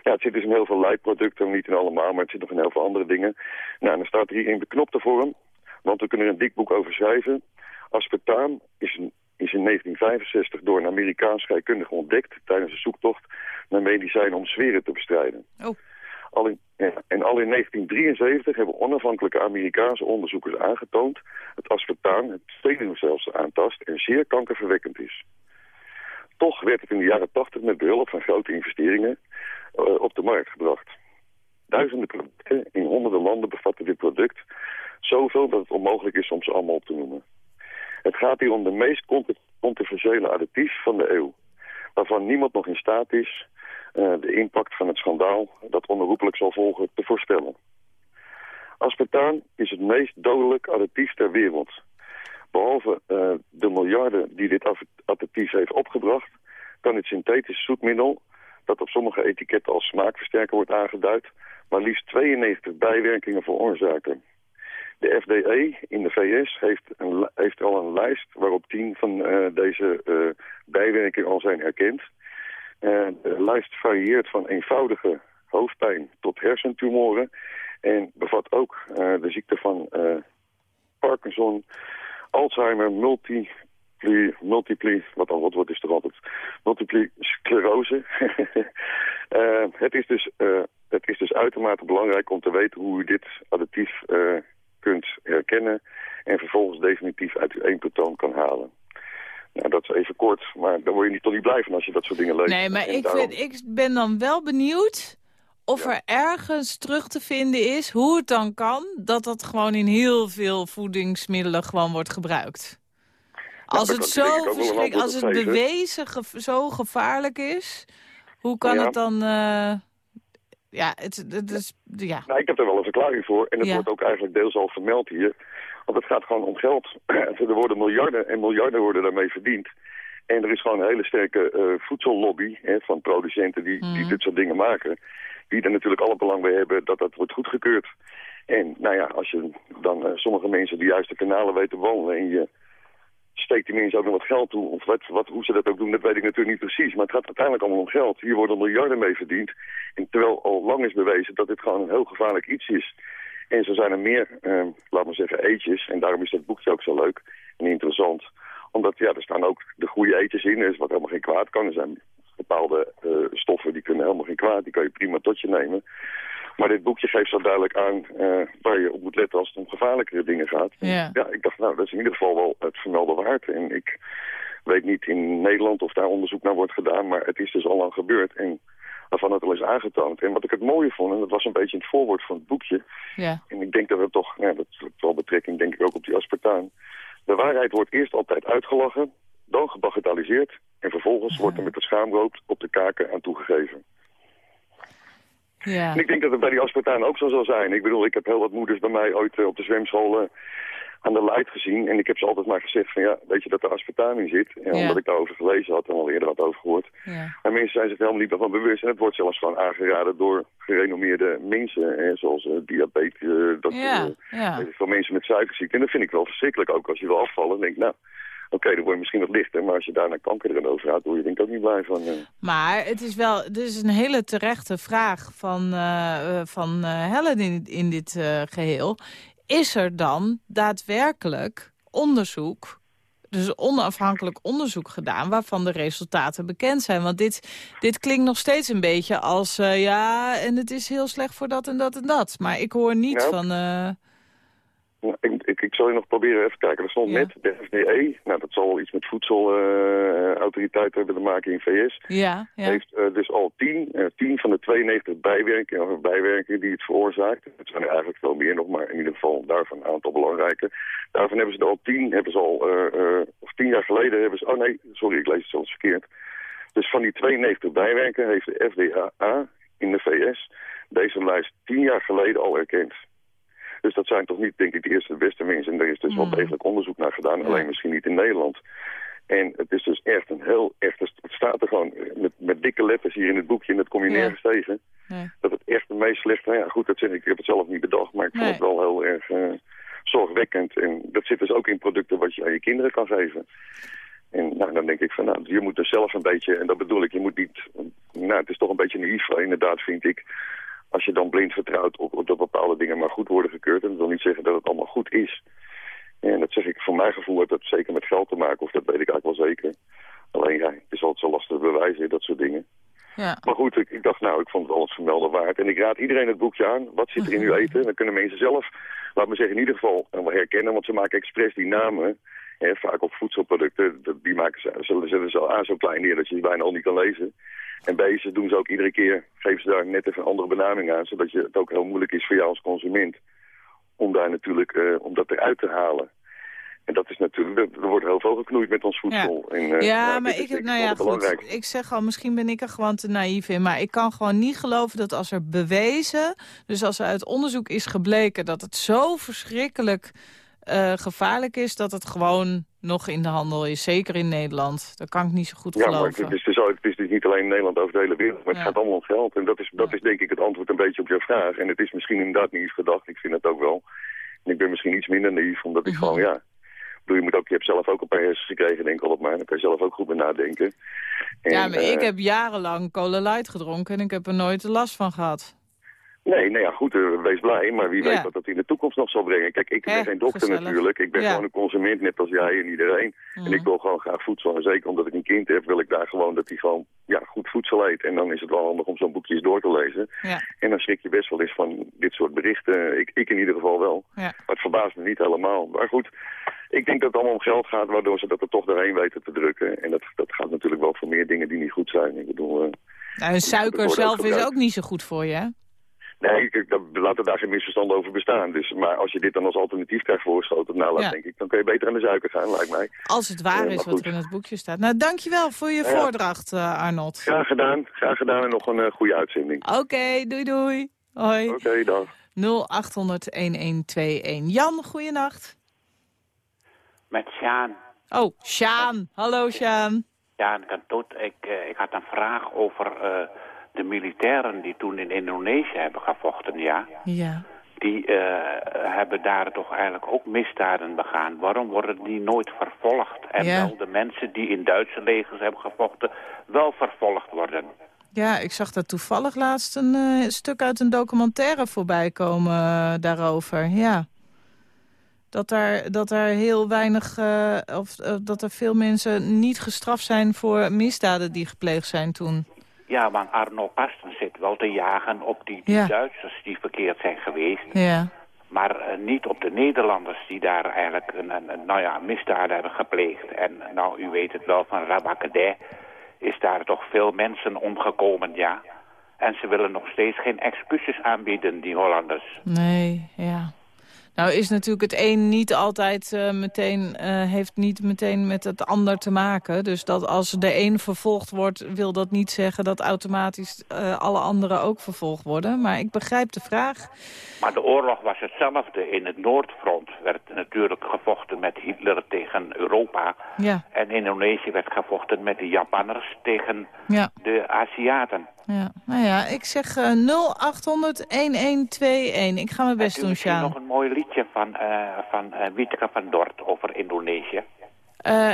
Ja, het zit dus in heel veel leidproducten, niet in allemaal, maar het zit nog in heel veel andere dingen. Nou, en dan staat er hier in beknopte vorm, want we kunnen er een dik boek over schrijven. Aspartaan is, een, is in 1965 door een Amerikaans scheikundige ontdekt tijdens een zoektocht naar medicijnen om zweren te bestrijden. Oh. Al in, ja, en al in 1973 hebben onafhankelijke Amerikaanse onderzoekers aangetoond dat aspartaan het zenuwstelsel aantast en zeer kankerverwekkend is. Toch werd het in de jaren 80 met behulp van grote investeringen uh, op de markt gebracht. Duizenden producten in honderden landen bevatten dit product. Zoveel dat het onmogelijk is om ze allemaal op te noemen. Het gaat hier om de meest controversiële additief van de eeuw. waarvan niemand nog in staat is eh, de impact van het schandaal dat onherroepelijk zal volgen te voorspellen. Aspartaan is het meest dodelijk additief ter wereld. Behalve eh, de miljarden die dit additief heeft opgebracht, kan het synthetisch zoetmiddel, dat op sommige etiketten als smaakversterker wordt aangeduid, maar liefst 92 bijwerkingen veroorzaken. De FDE in de VS heeft, heeft al een lijst waarop 10 van uh, deze bijwerkingen al zijn erkend. De lijst varieert van eenvoudige hoofdpijn tot hersentumoren en bevat ook de ziekte van Parkinson, Alzheimer, multi multiple, wat dan wat wordt is toch altijd, multiple sclerose. uh, het, is dus, het is dus uitermate belangrijk om te weten hoe u dit additief kunt herkennen en vervolgens definitief uit uw eenpertoon kan halen. Nou, dat is even kort, maar daar word je niet, toch niet blij van als je dat soort dingen leest. Nee, maar ik, vind, ik ben dan wel benieuwd of er ergens terug te vinden is hoe het dan kan... dat dat gewoon in heel veel voedingsmiddelen gewoon wordt gebruikt. Als het zo verschrikkelijk, als het bewezen zo gevaarlijk is, hoe kan het dan... Uh, ja, het, het is... Ja. Nou, ik heb er wel een verklaring voor. En het wordt ook eigenlijk deels al vermeld hier. Want het gaat gewoon om geld. er worden miljarden en miljarden worden daarmee verdiend. En er is gewoon een hele sterke uh, voedsellobby hè, van producenten die, die mhm. dit soort dingen maken. Die er natuurlijk alle belang bij hebben dat dat wordt goedgekeurd. En nou ja, als je dan uh, sommige mensen de juiste kanalen weten wonen en je steekt die mensen ook nog wat geld toe. Of wat, hoe ze dat ook doen, dat weet ik natuurlijk niet precies. Maar het gaat uiteindelijk allemaal om geld. Hier worden miljarden mee verdiend. En terwijl al lang is bewezen dat dit gewoon een heel gevaarlijk iets is. En zo zijn er meer, eh, laat maar zeggen, eetjes. En daarom is dat boekje ook zo leuk en interessant. Omdat, ja, er staan ook de goede eetjes in. Dus wat helemaal geen kwaad kan. Er zijn bepaalde uh, stoffen die kunnen helemaal geen kwaad. Die kan je prima tot je nemen. Maar dit boekje geeft zo duidelijk aan uh, waar je op moet letten als het om gevaarlijkere dingen gaat. Ja. ja, ik dacht, nou, dat is in ieder geval wel het vermelden waard. En ik weet niet in Nederland of daar onderzoek naar wordt gedaan, maar het is dus al lang gebeurd. En waarvan het al is aangetoond. En wat ik het mooie vond, en dat was een beetje in het voorwoord van het boekje. Ja. En ik denk dat het toch, ja, dat heeft wel betrekking denk ik ook op die aspartaan. De waarheid wordt eerst altijd uitgelachen, dan gebagatelliseerd. En vervolgens wordt er met de schaamrood op de kaken aan toegegeven. Ja. En ik denk dat het bij die aspartaan ook zo zal zijn. Ik bedoel, ik heb heel wat moeders bij mij ooit uh, op de zwemscholen uh, aan de leid gezien. En ik heb ze altijd maar gezegd van ja, weet je dat er aspartaan in zit? En Ja. omdat ik daarover gelezen had en al eerder had over gehoord. Ja. Maar mensen zijn zich helemaal niet van bewust. En het wordt zelfs gewoon aangeraden door gerenommeerde mensen. Hè, zoals eh, diabetes, eh, dat, Ja, eh, ik veel, mensen met suikerziekte. En dat vind ik wel verschrikkelijk ook als je wil afvallen. Dan denk ik, nou, oké, dan word je misschien wat lichter. Maar als je daarna kanker erin over gaat, word je denk ik ook niet blij van. eh. Maar het is wel, dit is een hele terechte vraag van, eh, van Helen in, in dit eh, geheel. Is er dan daadwerkelijk onderzoek, dus onafhankelijk onderzoek gedaan... waarvan de resultaten bekend zijn? Want dit, dit klinkt nog steeds een beetje als, ja, en het is heel slecht voor dat en dat en dat. Maar ik hoor niet Nou, van... ik, ik, ik zal je nog proberen even kijken. Er stond Ja. net de FDE. Nou, dat zal iets met voedselautoriteit hebben te maken in VS. ja, ja. Heeft eh, dus al 10, eh 10 van de 92 bijwerkingen, of bijwerkingen die het veroorzaakt. Het zijn er eigenlijk veel meer nog, maar in ieder geval daarvan een aantal belangrijke. Daarvan hebben ze er al 10, hebben ze al, eh, eh, of 10 jaar geleden hebben ze, oh nee, sorry, ik lees het zelfs verkeerd. Dus van die 92 bijwerkingen heeft de FDA in de VS deze lijst 10 jaar geleden al erkend. Dus dat zijn toch niet, denk ik, de eerste de beste mensen. En er is dus wel Hmm. degelijk onderzoek naar gedaan, alleen misschien niet in Nederland. En het is dus echt een heel, echt, het staat er gewoon met, met dikke letters hier in het boekje en dat kom je Ja. nergens tegen. Nee. Dat het echt de meest slechte, nou ja goed, dat zeg ik, ik heb het zelf niet bedacht, maar ik vond het wel heel erg eh, zorgwekkend. En dat zit dus ook in producten wat je aan je kinderen kan geven. En nou, dan denk ik van, nou, je moet er zelf een beetje, en dat bedoel ik, je moet niet, nou, het is toch een beetje naïef, inderdaad, vind ik, als je dan blind vertrouwt op, op dat bepaalde dingen maar goed worden gekeurd. En dat wil niet zeggen dat het allemaal goed is. En dat zeg ik, voor mijn gevoel heeft dat zeker met geld te maken, of dat weet ik eigenlijk wel zeker. Alleen ja, het is altijd zo lastig te bewijzen, dat soort dingen. ja. Maar goed, ik, ik dacht nou, ik vond het wel het vermelden waard. En ik raad iedereen het boekje aan. Wat zit er in uw eten? Dan kunnen mensen zelf, laat me zeggen, in ieder geval eh, wel herkennen. Want ze maken expres die namen, hè, vaak op voedselproducten. Die maken ze, zullen ze al aan zo klein neer dat je het bijna al niet kan lezen. En bij doen ze ook iedere keer, geven ze daar net even een andere benaming aan. Zodat je, het ook heel moeilijk is voor jou als consument. Om daar natuurlijk, eh, om dat eruit te halen. En dat is natuurlijk, er- wordt heel veel geknoeid met ons voedsel. En, eh, ja, nou, maar ik heb, nou ja, goed. Ik zeg al, misschien ben ik er gewoon te naïef in. Maar ik kan gewoon niet geloven dat als er bewezen... dus als er uit onderzoek is gebleken dat het zo verschrikkelijk eh, gevaarlijk is... dat het gewoon nog in de handel is. Zeker in Nederland. Dat kan ik niet zo goed Ja, maar geloven. het is, dus, het is dus niet alleen in Nederland over de hele wereld, maar het Ja. gaat allemaal om geld. En dat is, dat is denk ik het antwoord een beetje op jouw vraag. En het is misschien inderdaad naïef gedacht, ik vind het ook wel. En ik ben misschien iets minder naïef, omdat Mhm. ik gewoon, ja... Ik bedoel, je, moet ook, je hebt zelf ook een paar hersens gekregen, denk ik al op mij. Dan kan je zelf ook goed bij nadenken. En, ja, maar ik eh, heb jarenlang Cola Light gedronken... en ik heb er nooit last van gehad. Nee, nou ja, goed, eh, wees blij, maar wie Ja. weet wat dat in de toekomst nog zal brengen. Kijk, ik ben geen dokter gezellig. natuurlijk, ik ben Ja. gewoon een consument net als jij en iedereen. En ik wil gewoon graag voedsel en zeker omdat ik een kind heb, wil ik daar gewoon dat hij gewoon ja, goed voedsel eet. En dan is het wel handig om zo'n boekje eens door te lezen. Ja. En dan schrik je best wel eens van dit soort berichten, ik, ik in ieder geval wel. Maar het verbaast me niet helemaal. Maar goed, ik denk dat het allemaal om geld gaat, waardoor ze dat er toch doorheen weten te drukken. En dat, dat gaat natuurlijk wel voor meer dingen die niet goed zijn. Ik bedoel... eh, Nou, suiker zelf is ook niet zo goed voor je, hè? Nee, ik, dat, laten daar geen misverstand over bestaan. Dus, maar als je dit dan als alternatief krijgt voorgeschoten, nou, laat, Ja. denk ik, dan kun je beter aan de suiker gaan, lijkt mij. Als het waar is wat goed. er in het boekje staat. Nou, dankjewel voor je Ja, voordracht, eh, Arnold. Graag gedaan, graag gedaan en nog een eh, goede uitzending. Oké, doei doei. Hoi. Oké, dag. 0800-1121. Jan, goeienacht. Met Sjaan. Oh, Sjaan. Hallo, Sjaan. Sjaan. Ik, eh, ik had een vraag over eh, de militairen die toen in Indonesië hebben gevochten, ja. Ja. Die eh, hebben daar toch eigenlijk ook misdaden begaan. Waarom worden die nooit vervolgd? En Ja. wel de mensen die in Duitse legers hebben gevochten wel vervolgd worden. Ja, ik zag daar toevallig laatst een eh, stuk uit een documentaire voorbij komen eh, daarover. Ja. Dat er, dat er heel weinig, of dat er veel mensen niet gestraft zijn voor misdaden die gepleegd zijn toen. Ja, want Arno Kasten zit wel te jagen op die, die Ja. Duitsers die verkeerd zijn geweest. Ja. Maar eh, niet op de Nederlanders die daar eigenlijk een, een, een, nou ja, misdaad hebben gepleegd. En nou, u weet het wel, van Rabakadé is daar toch veel mensen omgekomen, ja. En ze willen nog steeds geen excuses aanbieden, die Hollanders. Nee, ja. Nou is natuurlijk het een niet altijd eh, meteen, eh, heeft niet meteen met het ander te maken. Dus dat als de een vervolgd wordt, wil dat niet zeggen dat automatisch eh, alle anderen ook vervolgd worden. Maar ik begrijp de vraag. Maar de oorlog was hetzelfde. In het Noordfront werd natuurlijk gevochten met Hitler tegen Europa. Ja, En in Indonesië werd gevochten met de Japanners tegen ja, de Aziaten. Ja. Nou ja, ik zeg eh 0800-1121. Ik ga mijn best doen, Sjaan. nog een mooi liedje van, eh van eh, Wieteke van Dort over Indonesië.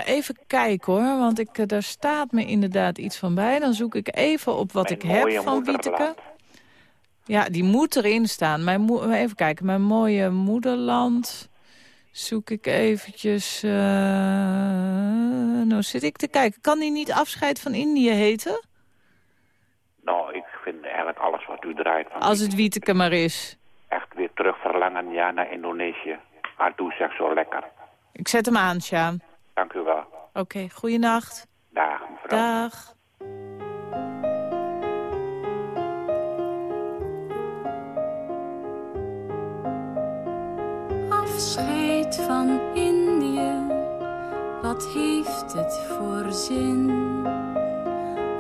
Even kijken hoor, want ik, daar staat me inderdaad iets van bij. Dan zoek ik even op wat ik heb van. Wieteke. Ja, die moet erin staan. Mijn even kijken, mijn mooie moederland. Zoek ik eventjes... eh, nou zit ik te kijken. Kan die niet afscheid van Indië heten? Nou, ik vind eigenlijk alles wat u draait van Als het Wieteke maar is. echt weer terug verlangen ja, naar Indonesië. Aduh, zeg zo lekker. Ik zet hem aan, Sjaan. Dank u wel. Oké, goeienacht. Dag, mevrouw. Dag. Afscheid van Indië, wat heeft het voor zin?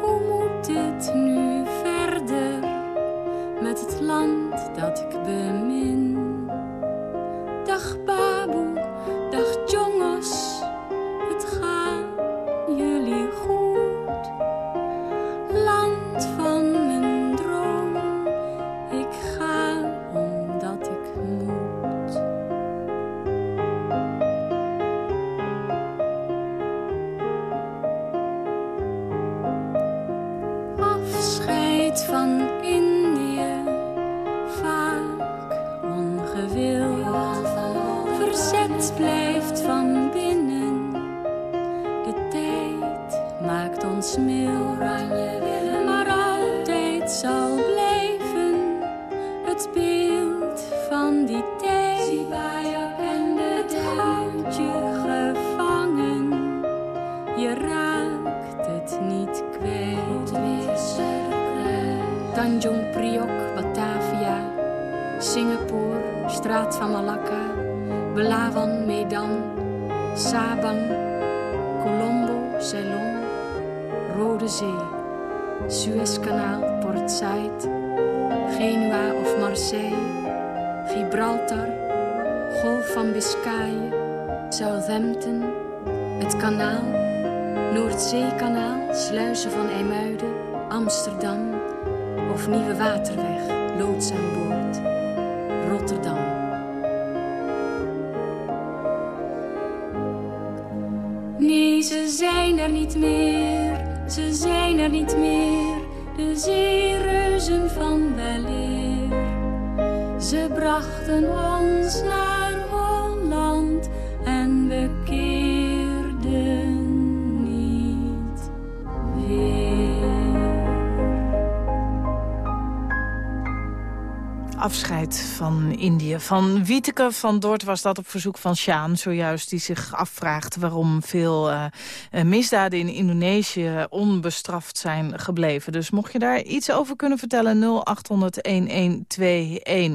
Hoe moet het nu met het land dat ik bemin? Dag Baboe, zijn er niet meer, ze zijn er niet meer, de zeereuzen van weleer. Ze brachten ons naar Afscheid van Indië. Van Wieteke van Dort was dat op verzoek van Sjaan zojuist... die zich afvraagt waarom veel eh, misdaden in Indonesië onbestraft zijn gebleven. Dus mocht je daar iets over kunnen vertellen,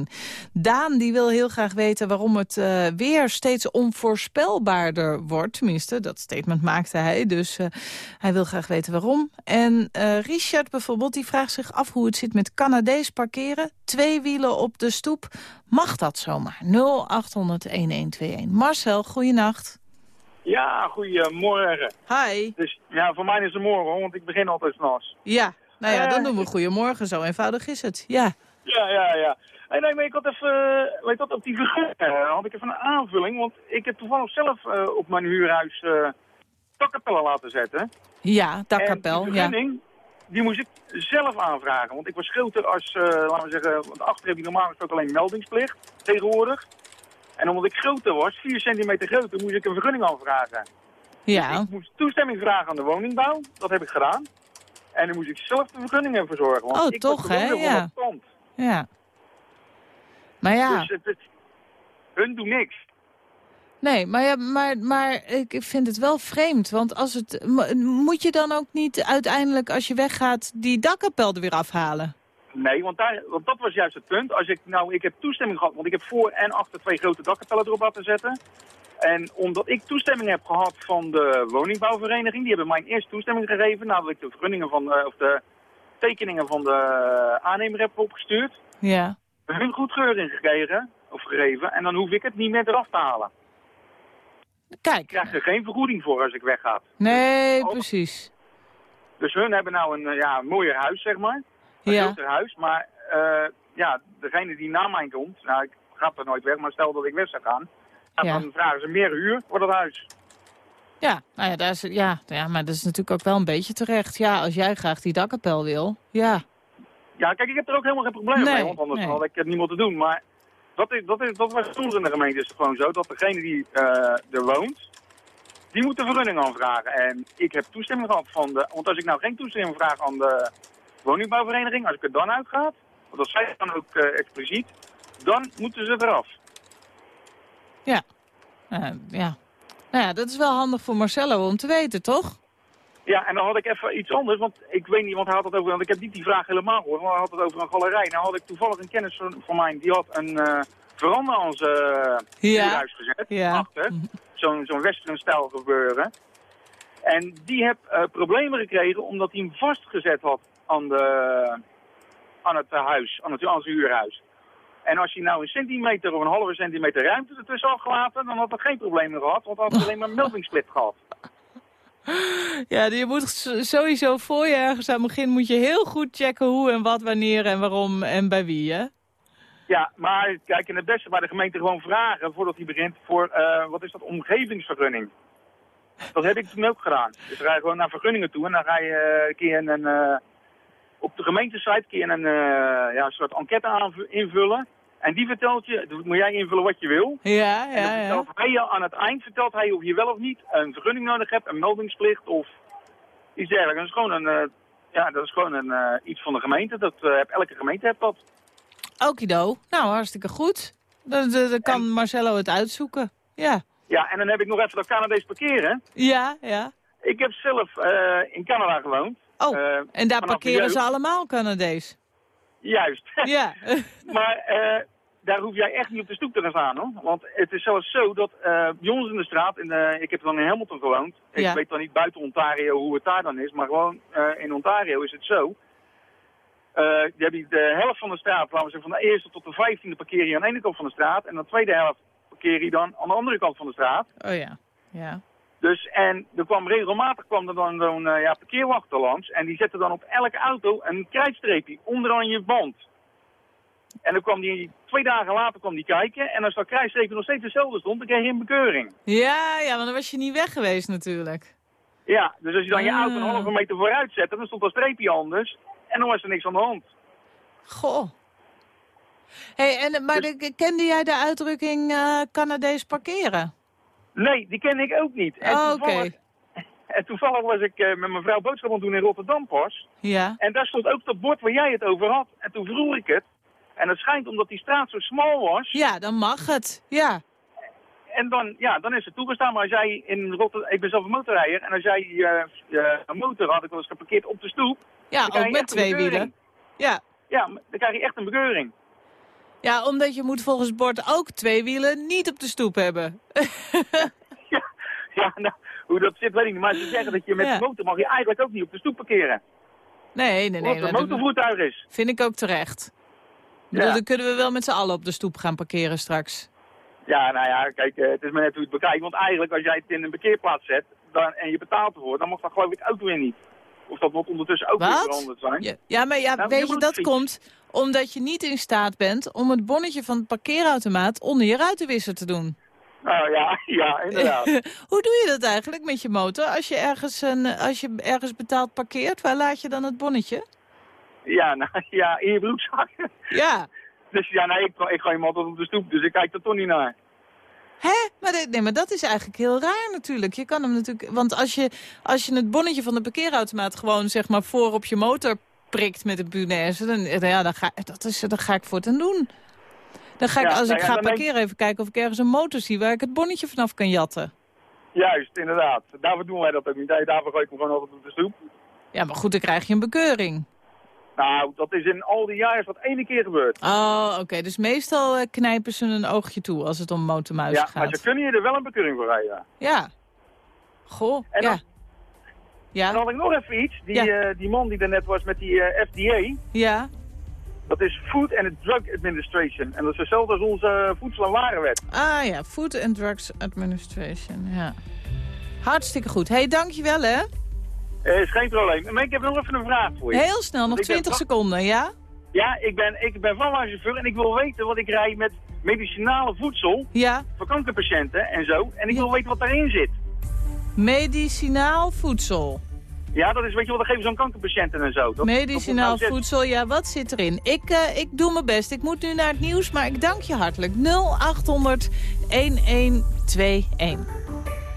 0800-1121. Daan die wil heel graag weten waarom het eh, weer steeds onvoorspelbaarder wordt. Tenminste, dat statement maakte hij. Dus hij wil graag weten waarom. En Richard bijvoorbeeld, die vraagt zich af hoe het zit met Canadees parkeren. Twee wielen op de stoep. Mag dat zomaar? 0800-1121. Marcel, goeienacht. Ja, goedemorgen. Hi. Dus ja, voor mij is het morgen, want ik begin altijd s'nachts. Ja, nou ja, dan Eh. doen we goedemorgen. Zo eenvoudig is het. Ja. Ja, ja, ja. Hey, nee, maar ik had even, eh, weet dat, op die vergunning eh, had ik even een aanvulling, want ik heb toevallig zelf op mijn huurhuis dakkapellen laten zetten. Ja, dakkapel. En die Ja. Die moest ik zelf aanvragen, want ik was groter als, eh, laten we zeggen, want achter heb je normaal gesproken alleen meldingsplicht tegenwoordig. En omdat ik groter was, 4 centimeter groter, moest ik een vergunning aanvragen. Ja. Ik moest toestemming vragen aan de woningbouw. Dat heb ik gedaan. En dan moest ik zelf de vergunningen verzorgen. Want Oh, ik toch, hè? Ja. Ja. Maar ja. Dus het, het- hun doen niks. Nee, maar, ja, maar, maar ik vind het wel vreemd. Want als het, mo- moet je dan ook niet uiteindelijk, als je weggaat, die dakkapel er weer afhalen? Nee, want, daar, want dat was juist het punt. Als ik, nou, ik heb toestemming gehad, want ik heb voor en achter twee grote dakkapellen erop laten zetten. En omdat ik toestemming heb gehad van de woningbouwvereniging, die hebben mij eerst toestemming gegeven nadat ik de vergunningen van, eh, of de tekeningen van de aannemer heb opgestuurd. Ja. Hun goedkeuring gekregen, of gegeven, en dan hoef ik het niet meer eraf te halen. Kijk. Ik krijg er geen vergoeding voor als ik wegga. Nee, precies. Dus hun hebben nou een eh, ja, mooier huis, zeg maar. Een Ja. huis. Maar eh, ja, degene die na mij komt, nou ik ga er nooit weg, maar stel dat ik weg zou gaan, ja, dan vragen ze meer huur voor dat huis. Ja, nou ja, daar is, ja, ja, maar dat is natuurlijk ook wel een beetje terecht. Ja, als jij graag die dakkapel wil, ja. Ja, kijk, ik heb er ook helemaal geen probleem Nee, mee, want anders nee. had ik het niet moeten doen. Maar dat, is, dat, is, dat was toen in de gemeente is gewoon zo, dat degene die eh, er woont, die moet de vergunning aanvragen. En ik heb toestemming gehad van de, want als ik nou geen toestemming vraag aan de woningbouwvereniging, als ik er dan uitgaat, want dat ik dan ook eh, expliciet, dan moeten ze eraf. Ja. Eh, ja. Nou ja, dat is wel handig voor Marcello om te weten, toch? Ja, en dan had ik even iets anders, want ik weet niet, want hij had het over, want ik heb niet die vraag helemaal gehoord, maar hij had het over een galerij. Nou had ik toevallig een kennis van, van mij, die had een eh veranda aan zijn Ja. huurhuis gezet, Ja. achter. Zo'n zo'n western stijl gebeuren. En die heb eh, problemen gekregen omdat hij hem vastgezet had aan, de, aan het eh, huis, aan het, aan zijn huurhuis. En als hij nou een centimeter of een halve centimeter ruimte ertussen had gelaten, dan had hij geen problemen gehad, want dan had hij alleen maar een meldingsplicht gehad. Ja, je moet sowieso voor je ergens aan begint, moet je heel goed checken hoe en wat, wanneer en waarom en bij wie, hè? Ja, maar kijk, in het beste bij de gemeente gewoon vragen voordat hij begint voor, eh, wat is dat, omgevingsvergunning. Dat heb ik toen ook gedaan. Dus dan ga je gewoon naar vergunningen toe en dan ga je eh, een keer een, eh, op de gemeentesite je een soort enquête invullen. En die vertelt je, dan moet jij invullen wat je wil. Ja, En dan ja, ja. vertelt hij je aan het eind vertelt hij of je wel of niet een vergunning nodig hebt, een meldingsplicht of iets dergelijks. Dat is gewoon een, eh, ja, dat is gewoon een, eh, iets van de gemeente. Dat, heb, elke gemeente heeft dat. Okido. Nou, hartstikke goed. Dan, kan Marcello het uitzoeken. Ja. Ja, en dan heb ik nog even dat Canadees parkeren. Ja, ja. Ik heb zelf in Canada gewoond. Oh, en daar parkeren ze allemaal Canadees. Juist. Ja. maar daar hoef jij echt niet op de stoep te gaan staan, hoor. Want het is zelfs zo dat uh, bij ons in de straat, en uh, ik heb dan in Hamilton gewoond. Ja. Ik weet dan niet buiten Ontario hoe het daar dan is, maar gewoon uh, in Ontario is het zo. Uh, je hebt de helft van de straat, laten we zeggen van de eerste tot de vijftiende parkeer je aan de ene kant van de straat. En de tweede helft parkeer je dan aan de andere kant van de straat. Oh ja, ja. Dus, en er kwam regelmatig kwam er dan zo'n ja, parkeerwachter langs. En die zette dan op elke auto een krijtstreepje onderaan je band. En dan kwam die, twee dagen later kwam die kijken. En als dat krijtstreepje nog steeds hetzelfde stond, dan kreeg je een bekeuring. Ja, ja, want dan was je niet weg geweest natuurlijk. Ja, dus als je dan je Ah. auto een halve meter vooruit zette, dan stond dat streepje anders. En dan was er niks aan de hand. Goh. hey, en, maar Dus- de- kende jij de uitdrukking uh, Canadees parkeren? Nee, die ken ik ook niet. En Oh, toevallig- oké. En toevallig was ik uh, met mijn vrouw boodschap aan het doen in Rotterdam pas. Ja. En daar stond ook dat bord waar jij het over had. En toen vroeg ik het. En het schijnt omdat die straat zo smal was. Ja, dan mag het. Ja. En dan, ja, dan is het toegestaan. Maar als jij in Rotterdam... Ik ben zelf een motorrijder. En als jij uh, uh, een motor had, ik was geparkeerd op de stoep. Ja, ook met twee wielen. Ja. Ja, dan krijg je echt een bekeuring. Ja, omdat je moet volgens bord ook twee wielen niet op de stoep hebben. Ja, nou, hoe dat zit weet ik niet. Maar ze zeggen dat je met Ja. de motor mag je eigenlijk ook niet op de stoep parkeren. Nee, nee, nee. Omdat het een motorvoertuig is. Vind ik ook terecht. Ik bedoel, Ja. dan kunnen we wel met z'n allen op de stoep gaan parkeren straks. Ja, nou ja, kijk, eh, het is maar net hoe je het bekijkt. Want eigenlijk als jij het in een parkeerplaats zet dan, en je betaalt ervoor, dan mag dat geloof ik ook weer niet. Of dat moet ondertussen ook weer Wat? veranderd zijn. Ja, ja maar ja, Nou, weet je dat komt omdat je niet in staat bent om het bonnetje van het parkeerautomaat onder je ruitenwisser te doen. Nou ja, ja, inderdaad. Hoe doe je dat eigenlijk met je motor? Als je ergens, een, als je ergens betaald parkeert, waar laat je dan het bonnetje? ja, nou, ja, in je broekzak. Ja. Dus ja, nee, ik, ik ga je altijd op de stoep, dus ik kijk er toch niet naar. Hè? Maar, de- nee, maar dat is eigenlijk heel raar natuurlijk. Je kan hem natuurlijk... Want als je, als je het bonnetje van de parkeerautomaat gewoon zeg maar voor op je motor prikt met een punaise, dan, ja, dan, ga, dat is, dan ga ik voortaan doen. Dan ga ik, Ja, als nou ik ja, ga parkeren, even kijken of ik ergens een motor zie waar ik het bonnetje vanaf kan jatten. Juist, inderdaad. Daarvoor doen wij dat ook niet. Daarvoor gooi ik hem gewoon altijd op de stoep. Ja, maar goed, dan krijg je een bekeuring. Nou, dat is in al die jaren is dat ene keer gebeurd. Oh, oké. Dus meestal eh, knijpen ze een oogje toe als het om motormuizen Ja, maar gaat. ze kunnen je er wel een bekeuring voor rijden. Ja. Goh, En ja. dan- Ja. En dan had ik nog even iets. Die, Ja. eh, die man die er net was met die eh, FDA. Ja. Dat is Food and Drug Administration. En dat is hetzelfde als onze voedsel- en warenwet. Ah ja, Food and Drugs Administration, ja. Hartstikke goed. hey, dankjewel hè. Eh, is geen probleem. Maar ik heb nog even een vraag voor je. Heel snel, nog Want ik ben 20 va- seconden, ja? Ja, ik ben, ik ben vrachtwagenchauffeur en ik wil weten wat ik rijd met medicinale voedsel. Ja. Voor kankerpatiënten en zo. En ik wil weten wat daarin zit. Medicinaal voedsel. Ja, dat is, weet je wel, dat geven ze aan kankerpatiënten en zo. Dat, Medicinaal dat nou voedsel, ja, wat zit erin? Ik, eh, ik doe mijn best. Ik moet nu naar het nieuws, maar ik dank je hartelijk. 0800 1121.